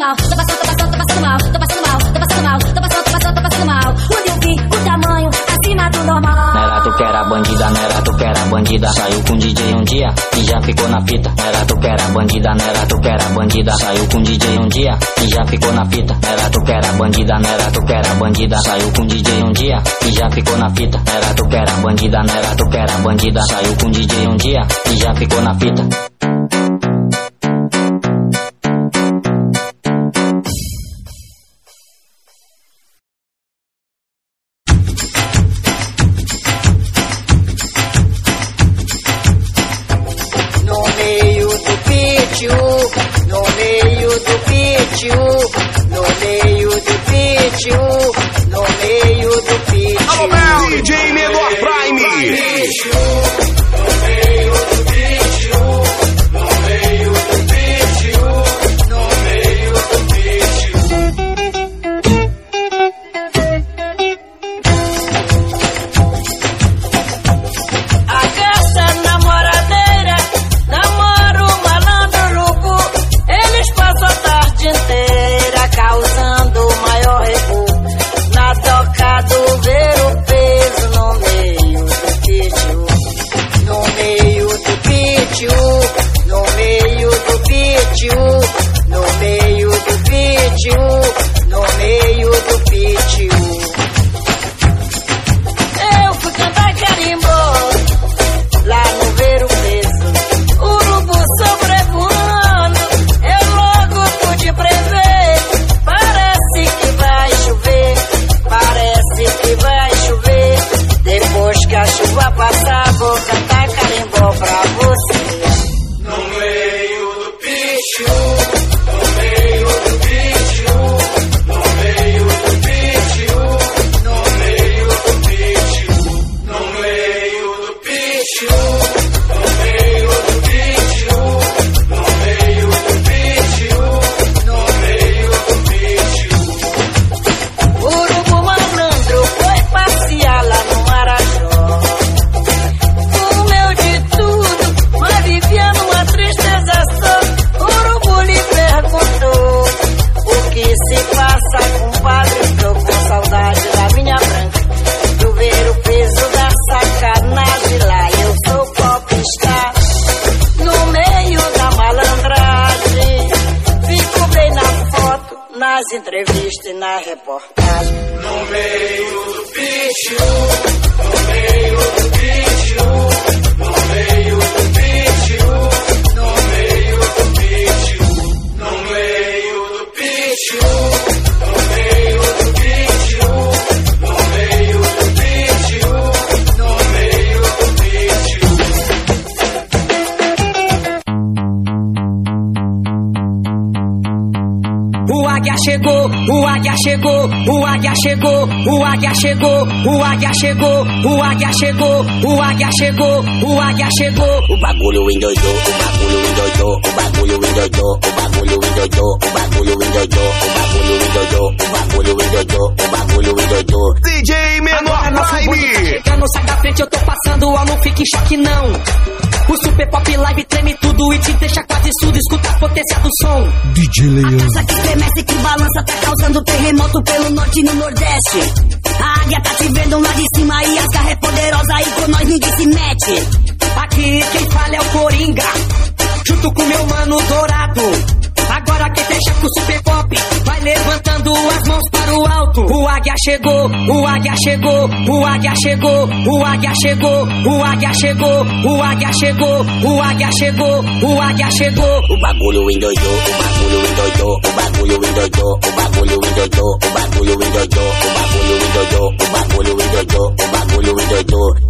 mal, tô passando tô passando, tô passando, mal, tô passando mal, tô passando mal, tô passando, tô passando, tô passando mal. Quando eu vi o tamanho acima do normal. Era tu que era bandida, era tu que era bandida. Saiu com DJ um dia e já ficou na fita. Era tu que era bandida, era tu que era bandida. Saiu com DJ um dia e já ficou na fita. Era tu que era bandida, era tu que era bandida. Saiu com DJ um dia e já ficou na fita. Era tu que era bandida, era tu que era bandida. Saiu com DJ um dia e já ficou na fita. Endoidou, o bagulho endoidou, o bagulho endoidou, o bagulho endoidou, o bagulho endoidou, o bagulho endoidou, o bagulho endoidou, o bagulho endoidou. DJ Menor Prime. chegando, sai da frente, eu tô passando, ó, não fique em choque não. O Super Pop Live treme tudo e te deixa quase surdo, escuta a potência do som. DJ Leandro. Essa que estremece, que balança, tá causando terremoto pelo norte e no nordeste. A águia tá te vendo lá de cima e a garra é poderosa e com nós ninguém se mete. Aqui quem fala é o Coringa, junto com meu mano Dourado. Agora quem fecha com o Super Pop vai levantando as mãos para o alto. O águia chegou, o águia chegou, o águia chegou, o águia chegou, o águia chegou, o águia chegou, o águia chegou, o águia chegou. O bagulho endoidou, o bagulho endoidou, o bagulho endoidou, o bagulho endoidou, o bagulho endoidou, o bagulho endoidou, o bagulho endoidou, o bagulho endoidou.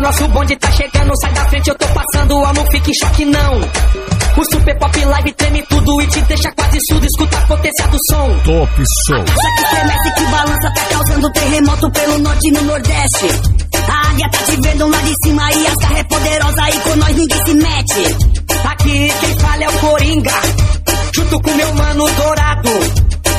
Nosso bonde tá chegando, sai da frente, eu tô passando, ó, não fique em choque não. O Super Pop Live treme tudo e te deixa quase surdo, escuta a potência do som. Top som. Essa que estremece, que balança, tá causando terremoto pelo norte e no nordeste. A águia tá te vendo lá de cima e a sarra é poderosa e com nós ninguém se mete. Aqui quem fala é o Coringa, junto com meu mano dourado.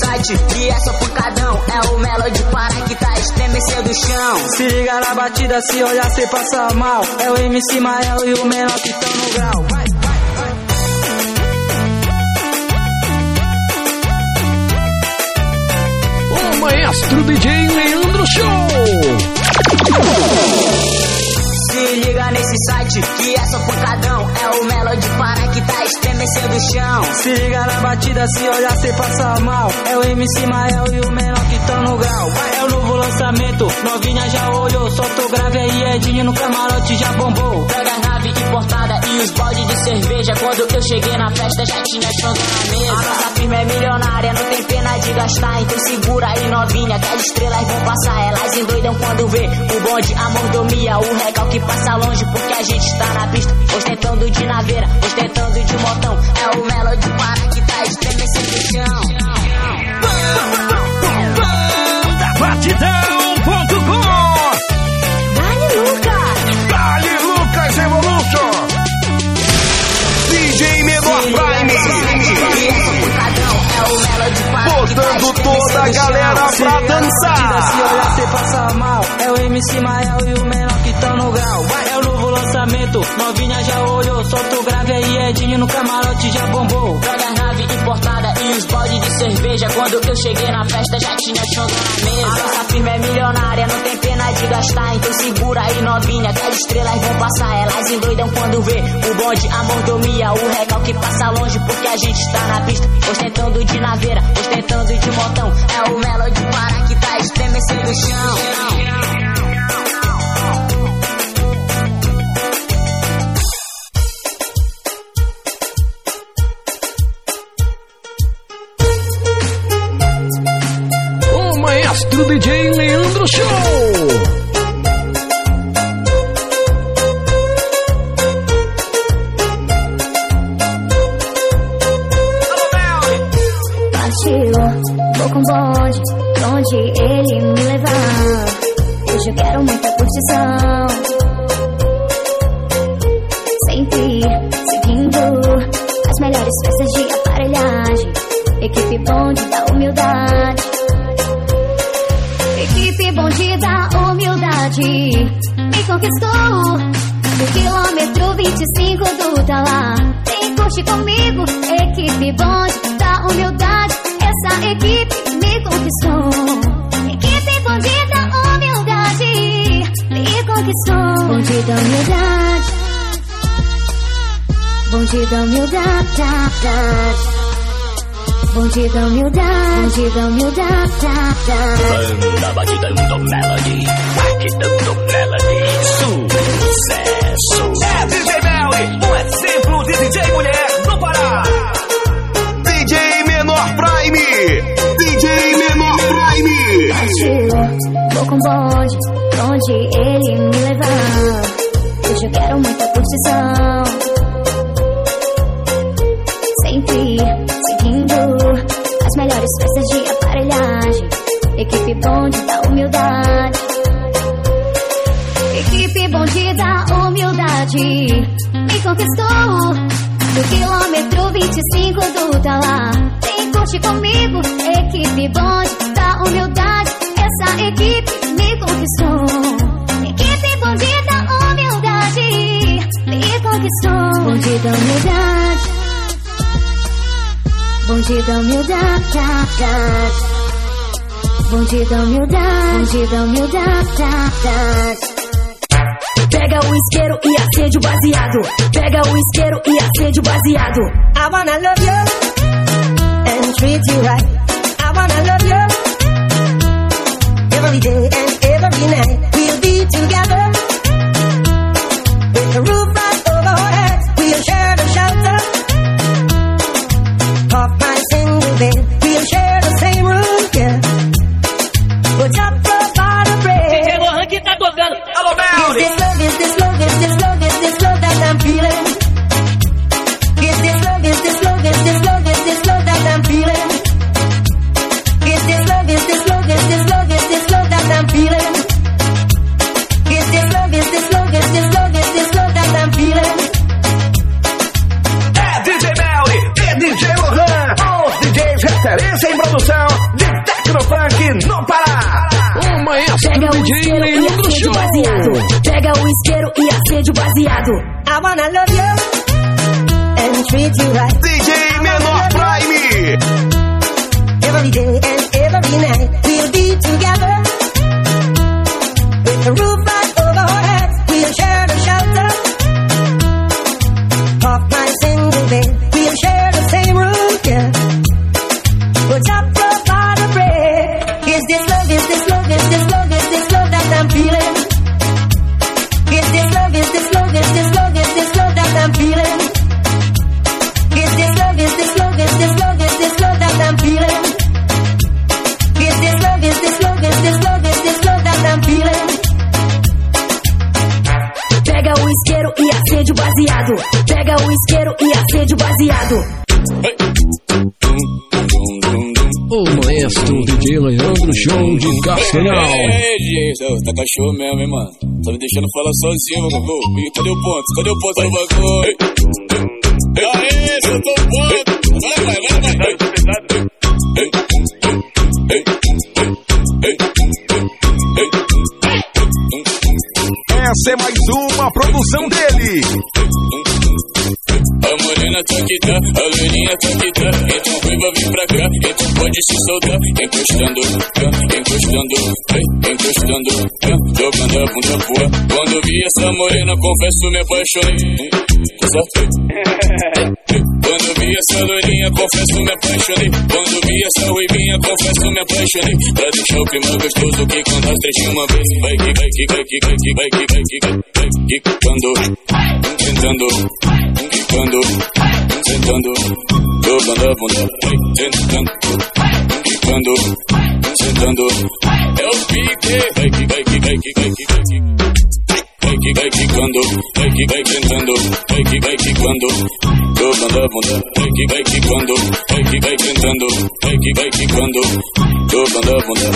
Site que é só pancadão. É o Melody Pará que tá estremecendo o chão. Se liga na batida, se olhar, cê passa mal. É o MC Mael e o menor que tão no grau. Vai, O maestro DJ Leandro Show. Se liga nesse site que é pancadão. É o Melody Pará que tá estremecendo o chão. Se liga na batida, se olhar, cê passa mal. É o MC Mael e o menor que tão no grau. Vai, é o novo lançamento, novinha já olhou. Soltou grave aí, Edinho no camarote já bombou. Pega a nave importada e os balde de cerveja. Quando eu cheguei na festa já tinha chão na mesa. A nossa firma é milionária, não tem pena de gastar. Então segura aí novinha, que as estrelas vão passar. Elas endoidam quando vê o bonde, a mordomia. O recalque passa longe porque a gente está na pista. Ostentando de naveira, ostentando de motão. É o Melody Pará que tá estremecendo o chão. Batidão.com Menor Botando toda a galera pra dançar Se olhar, cê passa mal. É o MC Mael e o menor que tão no grau. É o novo lançamento, novinha já olhou. Solta o grave aí, Edinho no camarote já bombou. Nave importada e os balde de cerveja. Quando eu cheguei na festa já tinha chão na mesa. A nossa firma é milionária, não tem pena de gastar. Então segura aí novinha, que as estrelas vão passar. Elas endoidam quando vê o bonde, a mordomia. O recalque passa longe porque a gente tá na pista. Ostentando de naveira, ostentando de montão. É o Melody Pará que tá estremecendo o chão. O maestro DJ Leandro Show. Vou com bonde, onde ele me levar. Hoje eu quero muita curtição. Vem comigo, equipe bonde da humildade. Essa equipe me conquistou. Equipe bonde da humildade. Me conquistou. Bonde da humildade. Bonde da humildade. Bonde da humildade. Bonde da humildade. Banda Batidão Melody. Batidão Melody. Sucesso. É DJ Melly, um exemplo DJ mulher no Pará DJ Menor Prime Vou com bonde, pra onde ele me levar. Hoje eu quero muita curtição. Sempre seguindo as melhores festas de aparelhagem. Equipe bonde da humildade. Equipe bonde da humildade. Conquistou do quilômetro 25 do Talá. Vem curte comigo, equipe bonde da humildade. Essa equipe me conquistou. Equipe bonde da humildade. Me conquistou. Bonde da humildade. Bonde da humildade. Bonde da humildade. Bonde da humildade. O isqueiro e acende o baseado. Pega o isqueiro e acende o baseado. I wanna love you and treat you right. I wanna love you every day and every night. Love you and treat you right. DJ Tá cachorro mesmo, hein, mano? Tá me deixando falar sozinho. Ih, Cadê o ponto? Cadê o ponto do bagulho? Aê, soltou o ponto. Vai, vai, vai, vai. Essa é mais uma produção dele. A morena tá que tá, a loirinha tá que tá. Então ruiva vem pra cá, então pode se soltar. Encostando, encostando, encostando, jogando a bunda ar. Quando vi essa morena, confesso me apaixonei. Tá? Quando vi essa loirinha, confesso me apaixonei. Quando vi essa ruivinha, confesso me apaixonei. Pra deixar o clima gostoso que quando as três de uma vez. Vai que vai que vai que vai que vai que vai que vai que quando tentando, quicando, sentando, jogando a bunda, vai tentando, quicando, sentando. É o pique, vai que vai que vai que vai que vai que Vai que vai quicando, vai que vai tentando, vai que vai quicando, jogando a bunda, vai que vai quicando, vai que vai tentando, vai que vai quicando, jogando a bunda.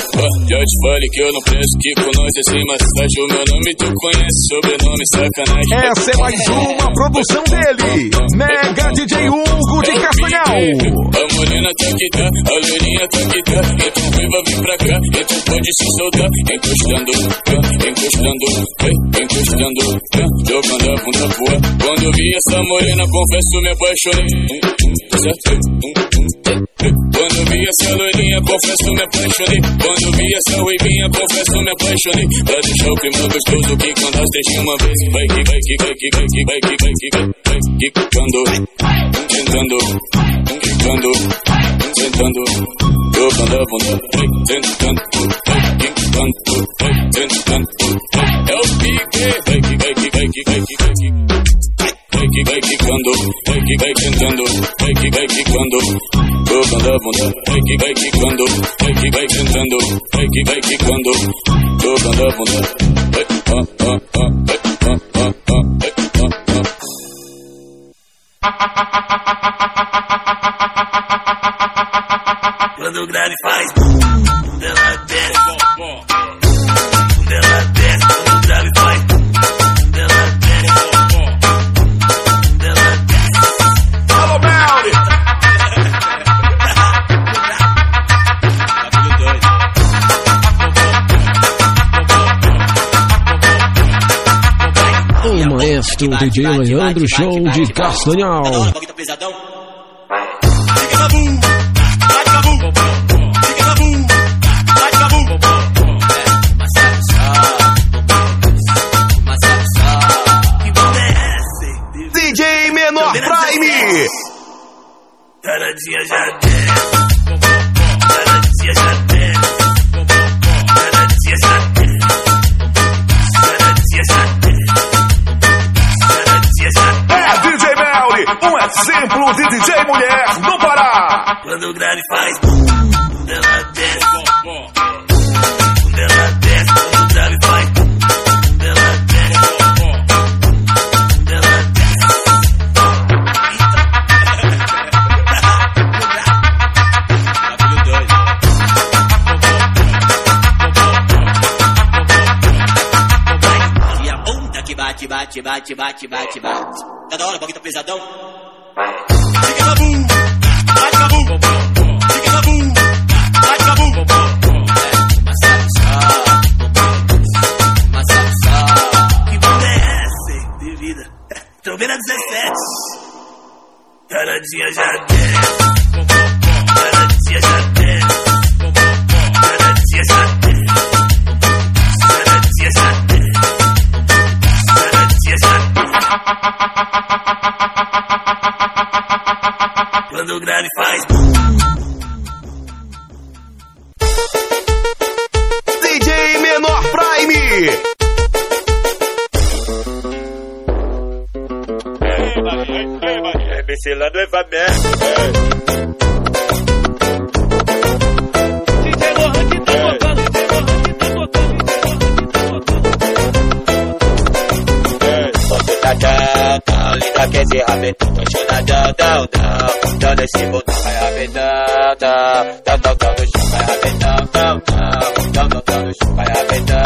Já te falei que eu não penso que com nós é sem massagem. O meu nome tu conhece, sobrenome sacanagem. Essa é mais uma produção dele. Mega DJ Hugo de Castanhal. A morena tá que tá, a loirinha tá que tá. Então ruiva vem pra cá, então pode se soltar. Encostando, cá, encostando, ei, encostando, jogando a bunda ar. Quando eu vi essa morena, confesso me apaixonei. Tá certo? Quando eu vi essa loirinha, confesso me apaixonei. Quando eu vi essa ruivinha, confesso me apaixonei. Pra deixar o clima gostoso que quando as uma vez. Vai que vai que vai que vai que vai que vai que vai que quando tentando, quicando, sentando, jogando a bunda, vai tentando, vai quicando, vai tentando. É o pique, vai que vai que vai que vai que que Vai quicando, vai que vai tentando, vai que vai quicando, Tocando a bunda, vai que vai quicando, vai que vai cantando, vai que vai quicando. Tocando a bunda, vai, ah, ah, ah, vai, ah, ah, ah, vai, ah, ah. Quando o grave faz ela desce. Ela O maestro DJ Leandro Show de Castanhal. DJ Menor Prime! Taradinha já desce. Taradinha já desce. Um exemplo de DJ mulher no Pará! Quando o grave faz bum, ela desce. Quando ela desce, quando o grave faz bum, ela desce. Quando E bate, bate, bate, bate, bate, bate. Tá da hora, o bagulho tá pesadão. É? Troveira 17. Taradinha já desce. Taradinha já desce. Taradinha já. Quando o grave faz. DJ Menor Prime! MC lá no Evamé. Linda quer ser rabetão, tô chonadão, dão, dão Dando esse botão, vai rabetão, dão Dão, dão, dão no chão, vai rabetão, dão, dão Dão, dão, dão no chão, vai rabetão,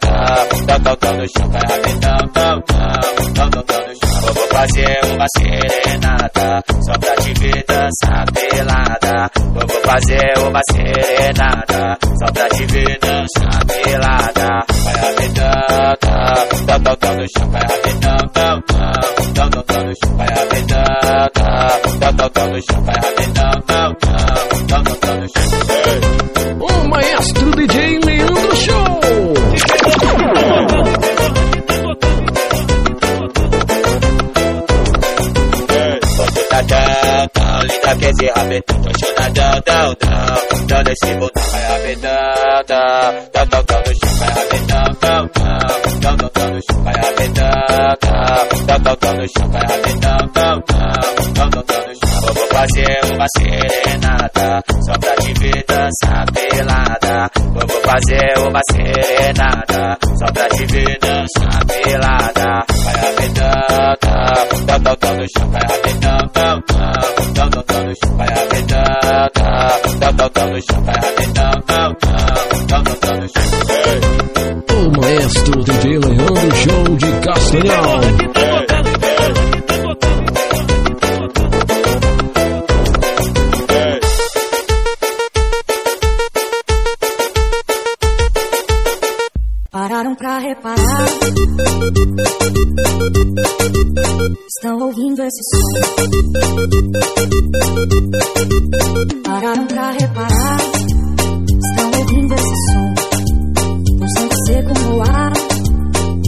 dão Dão, dão, dão no chão, vai rabetão, dão, dão Dão, dão, dão no chão vou fazer uma serenata Só pra te ver dançar pelada vou fazer uma serenata Só pra te ver dançar pelada Vai rabetão, Dão, dão, dão no chão, vai rabetão, no chão, vai rabetão, dão Dão, dão, dão no chão, vai rabetão, dão, dão Dão, dão, dão no chão O maestro DJ Leandro Show. Tadão, linda rabetão, tô chonadão, dão, dão Dando esse botão, vai no chão, vai no chão, vai dão Dão, dão, dão no chão, vai rabetão, dão, dão Dão, dão, dão no chão Eu vou fazer uma serenata Só pra te ver dançar pelada Eu vou fazer uma serenata Só pra te ver dançar pelada Vai rabetão, dão Dão, dão, dão no chão, vai rabetão, dão, dão Dão, dão, dão no chão, vai rabetão, dão Dão, dão, dão no chão, vai rabetão, dão, dão Dão, dão, dão no chão O maestro DJ Castanhal. Pararam pra reparar. Estão ouvindo esse som. Pararam pra reparar. Estão ouvindo esse som. Um som seco no ar.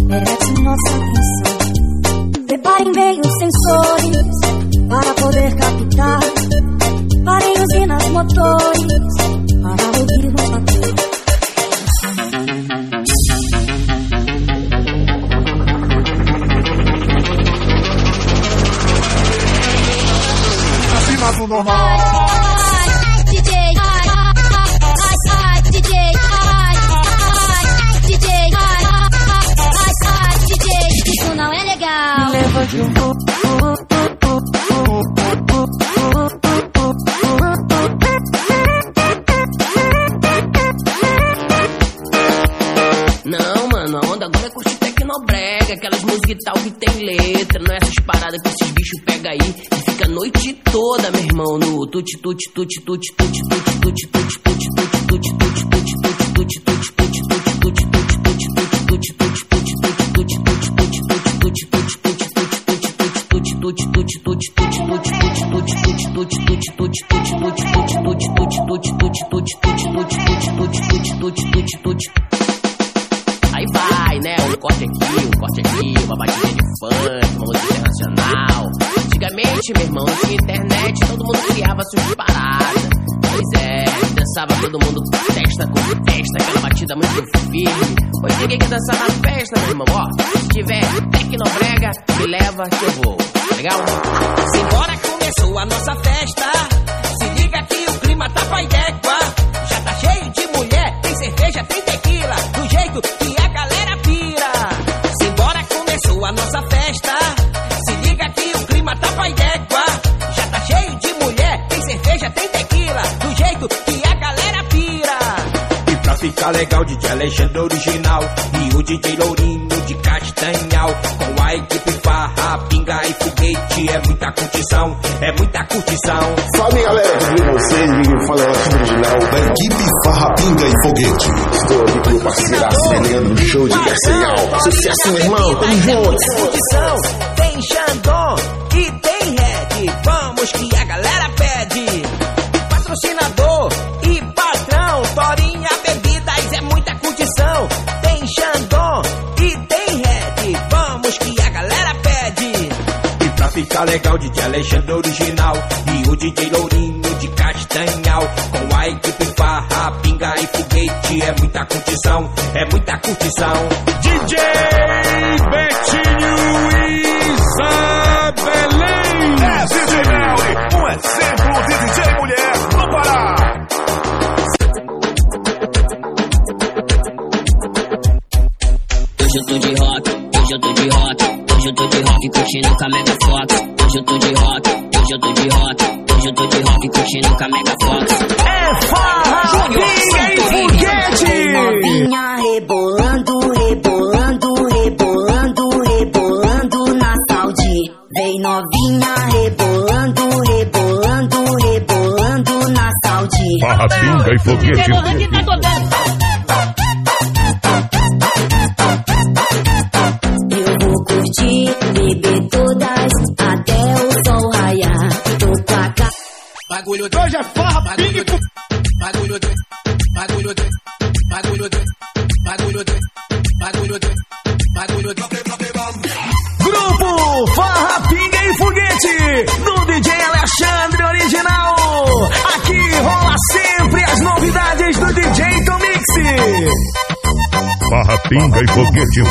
Merece nossa atenção. Preparem bem os sensores para poder captar. Parem usinas motores para ouvir o bater. Normal. Tuti tuti tuti tuti tuti tuti tuti tuti tuti tuti tuti tuti tuti tuti tuti Aí vai, né? Um corte aqui, um corte aqui, uma batida de funk, uma música internacional. Antigamente, meu irmão, tinha internet, todo mundo criava suas paradas. Pois é, dançava todo mundo testa com testa, aquela batida muito firme. Hoje ninguém quer dançar na festa, meu irmão. Ó, se tiver tecnobrega, me leva que eu vou. Legal? Simbora, começou a nossa festa. Se liga que o clima tá pai d'égua. Já tá cheio de mulher, tem cerveja, tem tequila. Do jeito que Ficar legal, DJ Alexandre original E o DJ Lourinho de Castanhal Com a equipe farra, pinga e foguete É muita curtição, é muita curtição Salve galera, tudo bem com vocês? Miguel fala Alexandre Original da equipe Farra Pinga e Foguete. Estou aqui com meu parceiraço Leandro do show de Castanhal. Sucesso, meu irmão, tamo junto. Tem Xandão e tem Red. Vamos que a galera legal, DJ Alexandre original E o DJ Lourinho de Castanhal Com a equipe farra, pinga e foguete É muita curtição, é muita curtição DJ Betinho Isabelém. É DJ Melly, um exemplo de DJ mulher no Pará Hoje eu tô de rock, hoje eu tô de rock, hoje eu tô de rock curtindo com a Mega Fox. Hoje eu tô de rock, hoje eu tô de rock, hoje eu tô de rock curtindo com a Mega Fox. É farra, pinga e foguete. Novinha rebolando, rebolando, rebolando, rebolando na saúde. Vem novinha rebolando, rebolando, rebolando na saúde. Farra, pinga e foguete. Grupo Farra, Pinga e Foguete Do DJ Alexandre Original Aqui rola sempre as novidades do DJ Tomix Farra, pinga e foguete.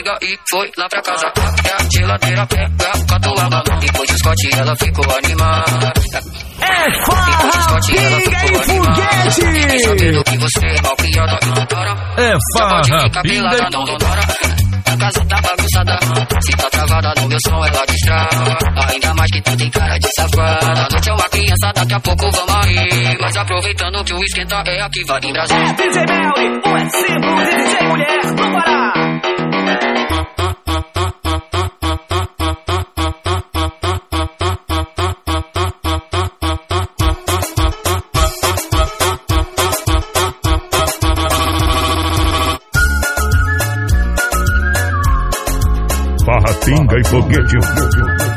Juntou com a amiga e foi lá pra casa. E a geladeira pega a catuaba. Depois do Scott ela ficou animada. É farra, pinga e foguete é e. É farra, pinga dona. A casa tá bagunçada. Se tá travada no meu som, ela. Ainda mais que tu tem cara de safada. Noite é uma criança, daqui a pouco vamos aí. Mas aproveitando que o esquenta é aqui, vai em Brasil. É DJ Melri, um exemplo de DJ mulher. Farra, pinga e foguete.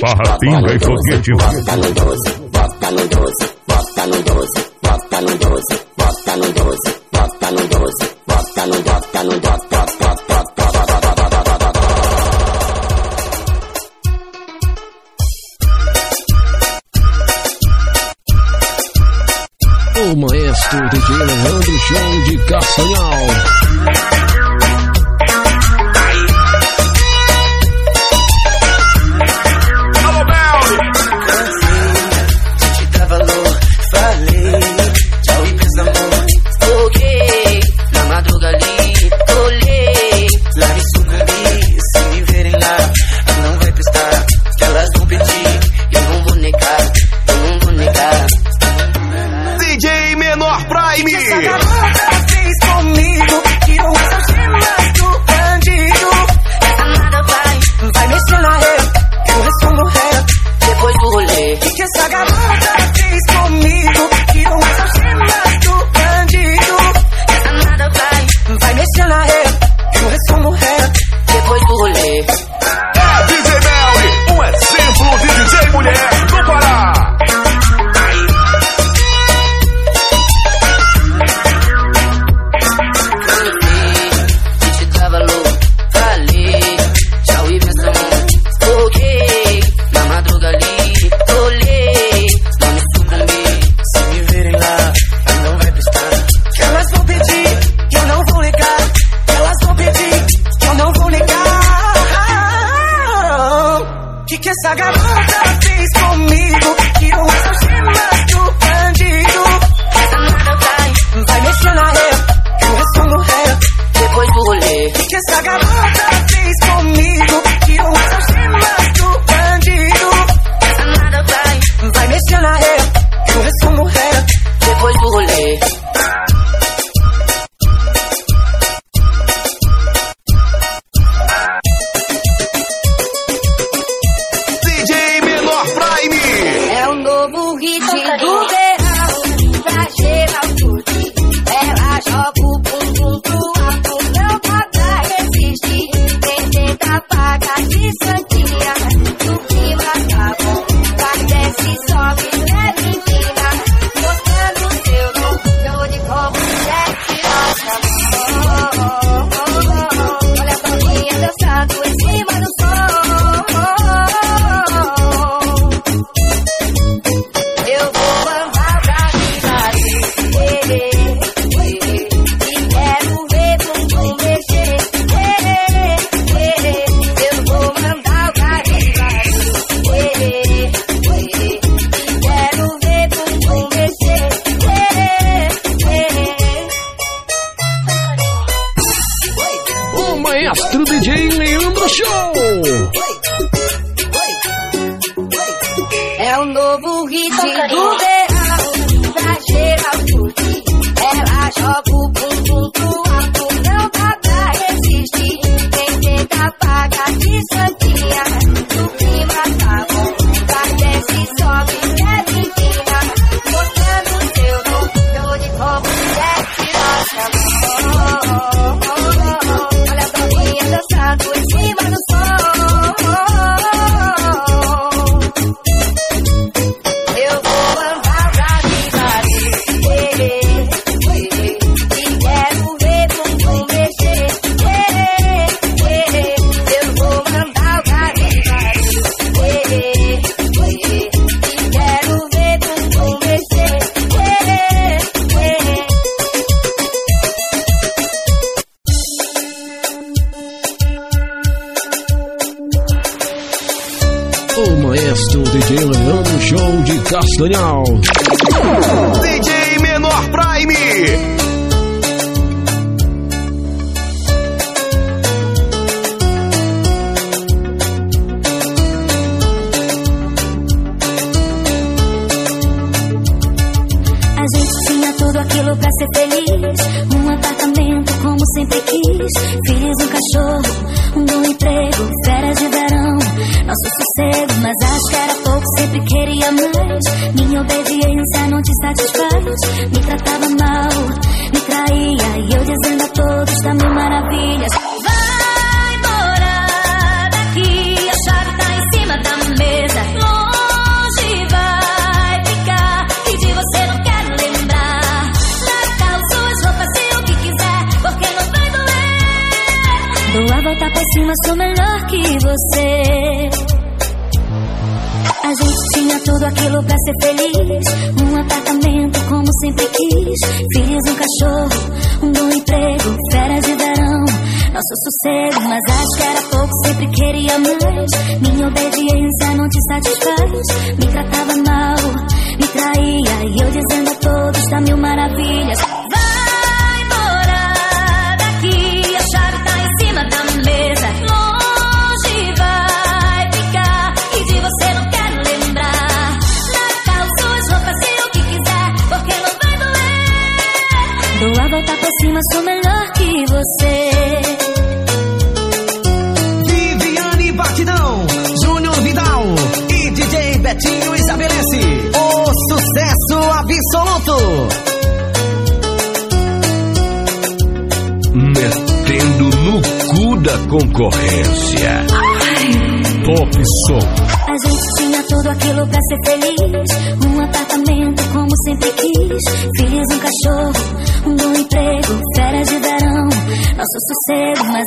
Farrapinga e foguete. Bota no doce, bota no doce, bota no doce, bota no doce.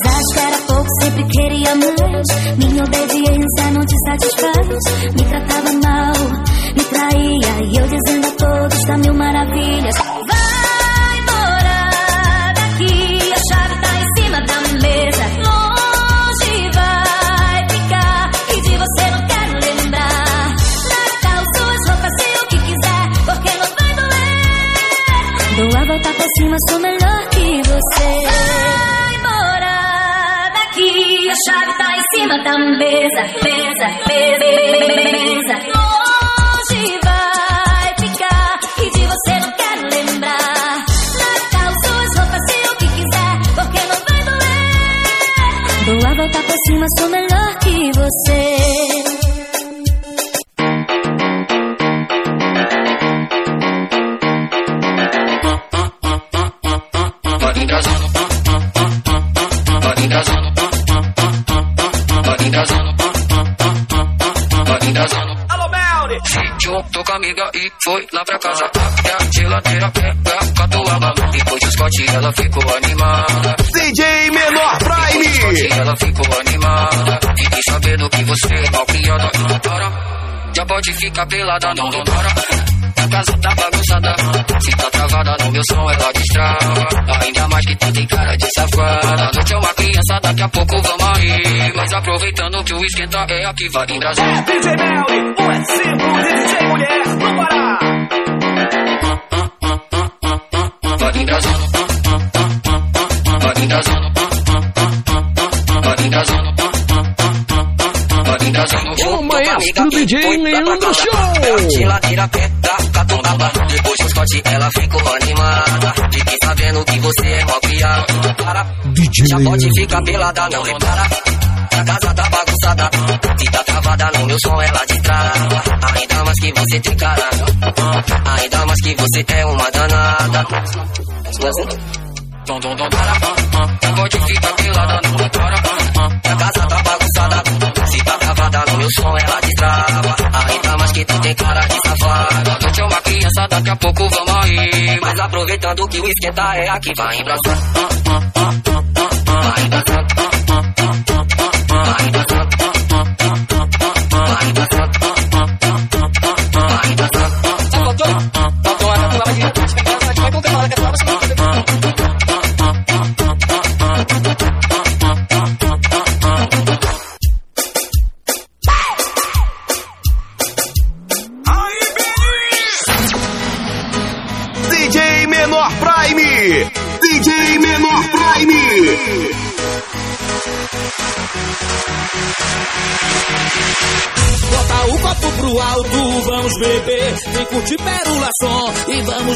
Mas era pouco, sempre queria mais. Minha obediência não te satisfaz. Me tratava mal, me traía. E eu dizendo a todos da mil maravilhas: Vai embora daqui, a chave tá em cima da mesa. Longe vai ficar, e de você não quero lembrar. Natal, suas roupas e o que quiser, porque não vai doer. Dou a volta por cima, sou melhor que você. A chave tá em cima da mesa. Mesa, mesa, mesa. Longe vai ficar, e de você não quero lembrar. Natal, suas roupas e o que quiser, porque não vai doer. Dou a volta por cima, sou melhor que você. Ela ficou animada. DJ Menor Prime. Ela ficou animada. Fiquei sabendo que você é mal criada. Já pode ficar pelada, não, para. A casa tá bagunçada. Se tá travada no meu som, ela destrava. Ainda mais que tu tem cara de safada. A noite é uma criança, daqui a pouco vamos rir. Mas aproveitando que o esquenta é aqui, vai em Brasília. DJ um exemplo de DJ mulher no Pará. Vai em Vai em Brasília. O maestro DJ Leandro Show. Geladeira pega catuaba Depois do Scott ela ficou animada. Fiquei sabendo que você é criada Para, já pode ficar pelada, não repara. A casa tá bagunçada Se tá travada no meu som ela destrava. Ainda mais que você tem cara. Ainda mais que você é uma danada. Dom, pode ficar pelada, não repara A casa tá bagunçada Se tá travada no meu som ela destrava. Ainda mais que tu tem cara de safada. Noite é uma criança, daqui a pouco vamos rir Mas aproveitando que o esquenta é aqui Vai embraçando Vai embraçando Vai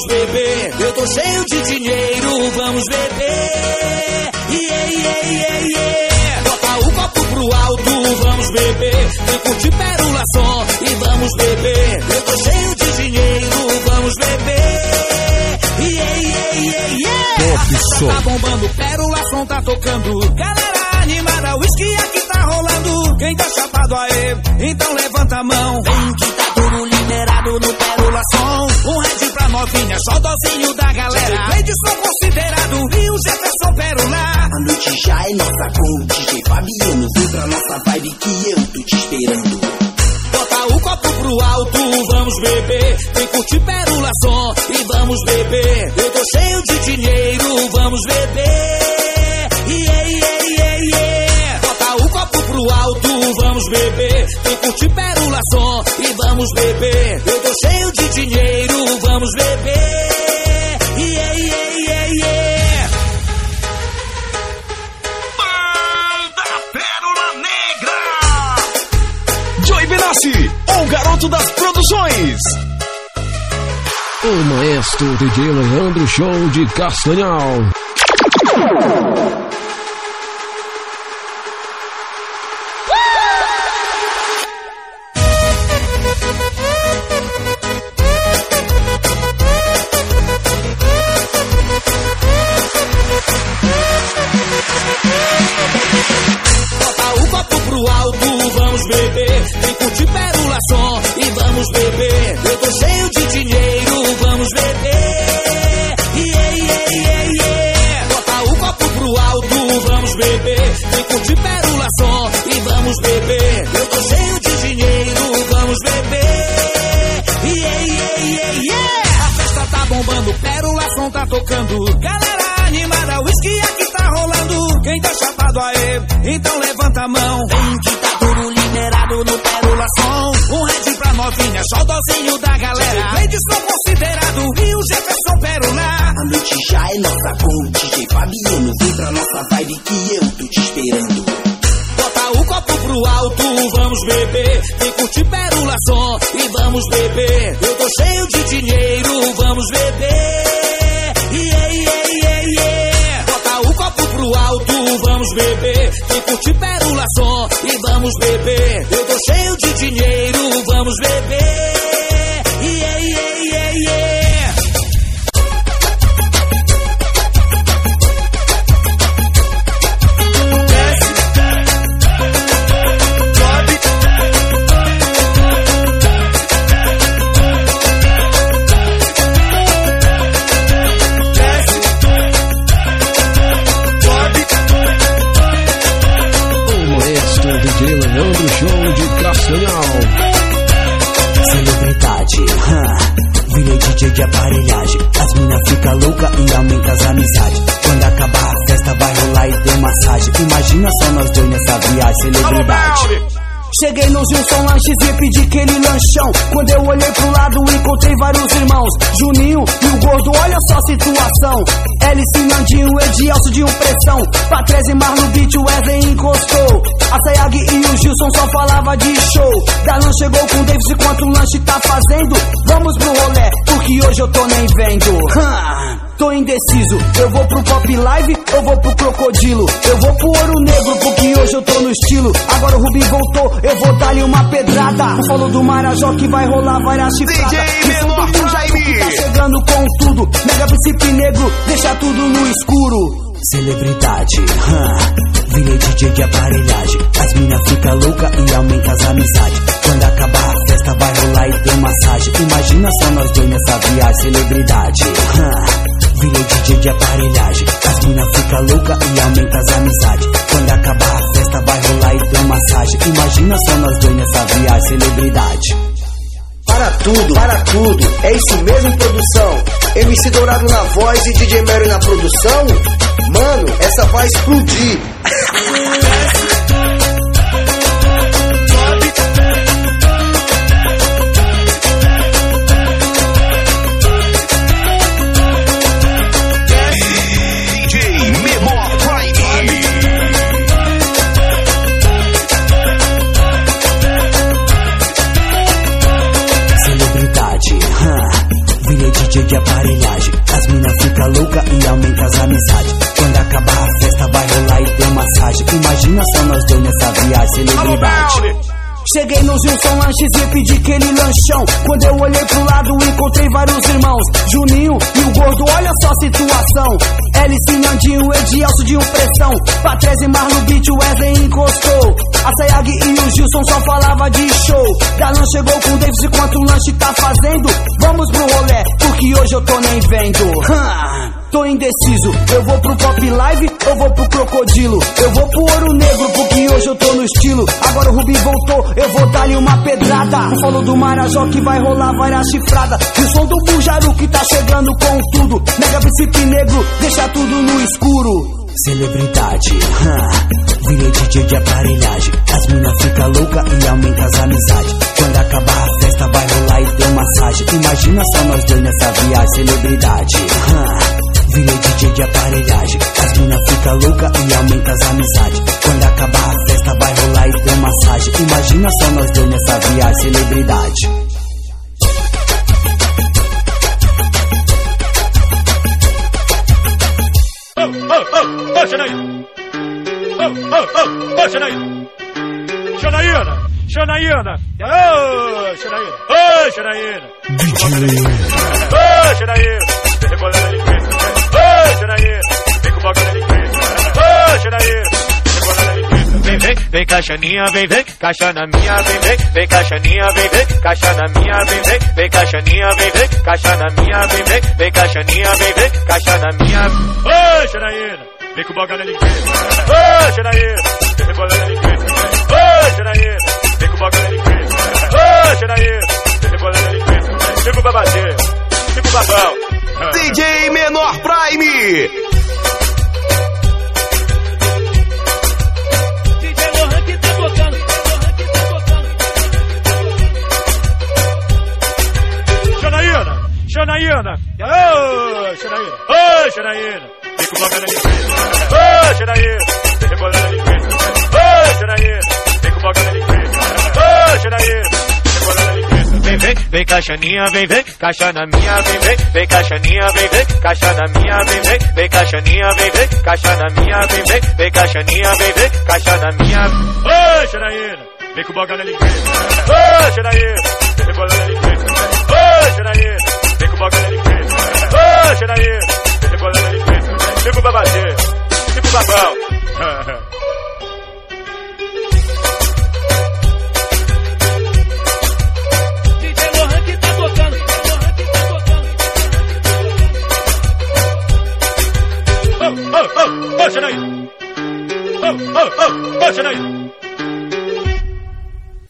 vamos beber. Eu tô cheio de dinheiro, vamos beber. Yeah, yeah, yeah, yeah. Bota o copo pro alto, vamos beber. Vem curtir pérola som e vamos beber. Eu tô cheio de dinheiro, vamos beber. Yeah, yeah, yeah, yeah. Top som. Tá bombando, pérola som tá tocando. Galera animada, whisky aqui tá rolando. Quem tá chapado aí, então levanta a mão. Vem que tá novinha, só dozinho da galera. Edson considerado e o Jefferson Pérola. A noite já é nossa com o DJ Fabiano. Vem pra nossa vibe que eu tô te esperando. Bota o copo pro alto, vamos beber. Vem curtir pérola som e vamos beber. Eu tô cheio de dinheiro, vamos beber. Yeah, yeah, yeah, yeah. Bota o copo pro alto, vamos beber. Vem curtir pérola som e vamos beber. Eu tô cheio de dinheiro, beber. Yeah, yeah, yeah, yeah. Joey Benassi, o garoto das produções. O maestro DJ Leandro Show de Castanhal. Galera animada, whisky aqui tá rolando. Quem tá chapado aí, então levanta a mão. Vem que tá tudo liberado no pérola som. Um red pra novinha, só dozinho da galera. Edson considerado e o Jefferson Pérola. A noite já é nossa com o DJ Fabiano. Vem pra nossa vibe que eu tô te esperando. Bota o copo pro alto, vamos beber. Vem curtir pérola som e vamos beber. Vamos beber. Eu tô cheio de dinheiro, vamos beber. Cheguei no Gilson Lanches e pedi aquele lanchão. Quando eu olhei pro lado, encontrei vários irmãos. Juninho e o gordo, olha só a situação. Hélice, Nandinho, Edielso de um pressão. Patrese, Marlon Beat, Wesley encostou. A Sayag e o Gilson só falava de show. Darlan chegou com Davis enquanto o lanche tá fazendo. Vamos pro rolê, porque hoje eu tô nem vendo. Tô indeciso. Eu vou pro Pop Live ou vou pro Crocodilo? Eu vou pro Ouro Negro, porque hoje eu tô no estilo. Agora o Rubi voltou, eu vou dar-lhe uma pedrada. O falou do Marajó que vai rolar várias chifradas. DJ Menor Jaime. Tá chegando com tudo. Mega Príncipe Negro, deixa tudo no escuro. Celebridade, hã? Virei DJ de aparelhagem. As mina fica louca e aumenta as amizades. Quando acabar a festa vai rolar e ter massagem. Imagina só nós dois nessa viagem, celebridade, hã? Virei DJ de aparelhagem. As mina fica louca e aumenta as amizades. Quando acabar a festa vai rolar e ter massagem. Imagina só nós dois nessa viagem, celebridade. Para tudo, para tudo. É isso mesmo, produção. MC Dourado na voz e DJ Mary na produção. Mano, essa vai explodir. e aumenta as amizades. Quando acabar a festa vai rolar e ter massagem. Imagina só nós dois nessa viagem, celebridade. Cheguei no Gilson Lanches e pedi aquele lanchão. Quando eu olhei pro lado, encontrei vários irmãos. Juninho e o gordo, olha só a situação. Hélice, Nandinho, Edielso de um pressão. Patrese, Marlon Beat, o Wesley encostou. A Sayag e o Gilson só falava de show. Dalan chegou com o Davis e quanto o lanche tá fazendo. Vamos pro rolê, porque hoje eu tô nem vendo. Hum, tô indeciso, eu vou pro Pop Live ou vou pro Crocodilo? Eu vou pro Ouro Negro, porque hoje eu tô no estilo. Agora o Rubi voltou, eu vou dar-lhe uma pedrada. O falo do Marajó que vai rolar várias chifradas. E o som do Bujaru que tá chegando com tudo. Mega Príncipe Negro, deixa tudo no escuro. Celebridade, virei DJ de aparelhagem. As mina fica louca e aumenta as amizades. Quando acabar a festa vai rolar e deu massagem. Imagina só nós dois nessa viagem, celebridade. hã? Virei DJ de aparelhagem. As mina fica louca e aumenta as amizades. Quando acabar a festa vai rolar e deu massagem. Imagina só nós dois nessa viagem, celebridade. Oh, oh, oh, oh, Janaína! Oh, oh, oh, oh, Janaína! Janaína! Janaína! Oh, Janaína! Oh, Janaína! Oh, Janaína! Rebolando ali Oh, Janaína! Vem com bagulho ali dentro. Oh, Janaína! Rebolando ali dentro. Vem, vem, vem caixaninha, vem, vem, caixa na minha, vem, vem, vem caixaninha, vem, vem, caixa na minha, vem, vem, vem caixaninha, vem, vem, caixa na minha, vem, vem, vem caixaninha, vem, vem, caixa na minha. Ô, Janaína, vem com bagulho ali dentro. Ô, Janaína, vem rebolando ali dentro. Ô, Janaína, vem com bagulho ali dentro. Ô, Janaína, vem rebolando ali dentro. Tipo babadeiro, tipo babão. DJ Menor Prime. DJ Lohan que tá tocando. Janaína, Janaína, ô, Janaína, ô, Janaína, vem com o bagulho ali. Ô, Janaína, vem rebolando ali. Ô, Janaína, vem com o bagulho ali dentro. Ô, Janaína. Vem, vem, vem caixaninha, vem, vem, caixa na minha, vem, vem, vem caixaninha, vem, vem, caixa na minha, vem, vem, vem caixaninha, vem, vem, caixa na minha, vem, vem, vem caixaninha, vem, vem, caixa na minha. Ô, Janaína, vem com o bagulho ali. Ô, Janaína, vem rebolando ali dentro. Ô, Janaína, vem com o bagulho ali. Ô, Janaína, vem rebolando ali dentro. Tipo babadeiro, tipo babão. Oh, oh, oh, oh, Janaína. Oh, oh, oh, oh, Janaína.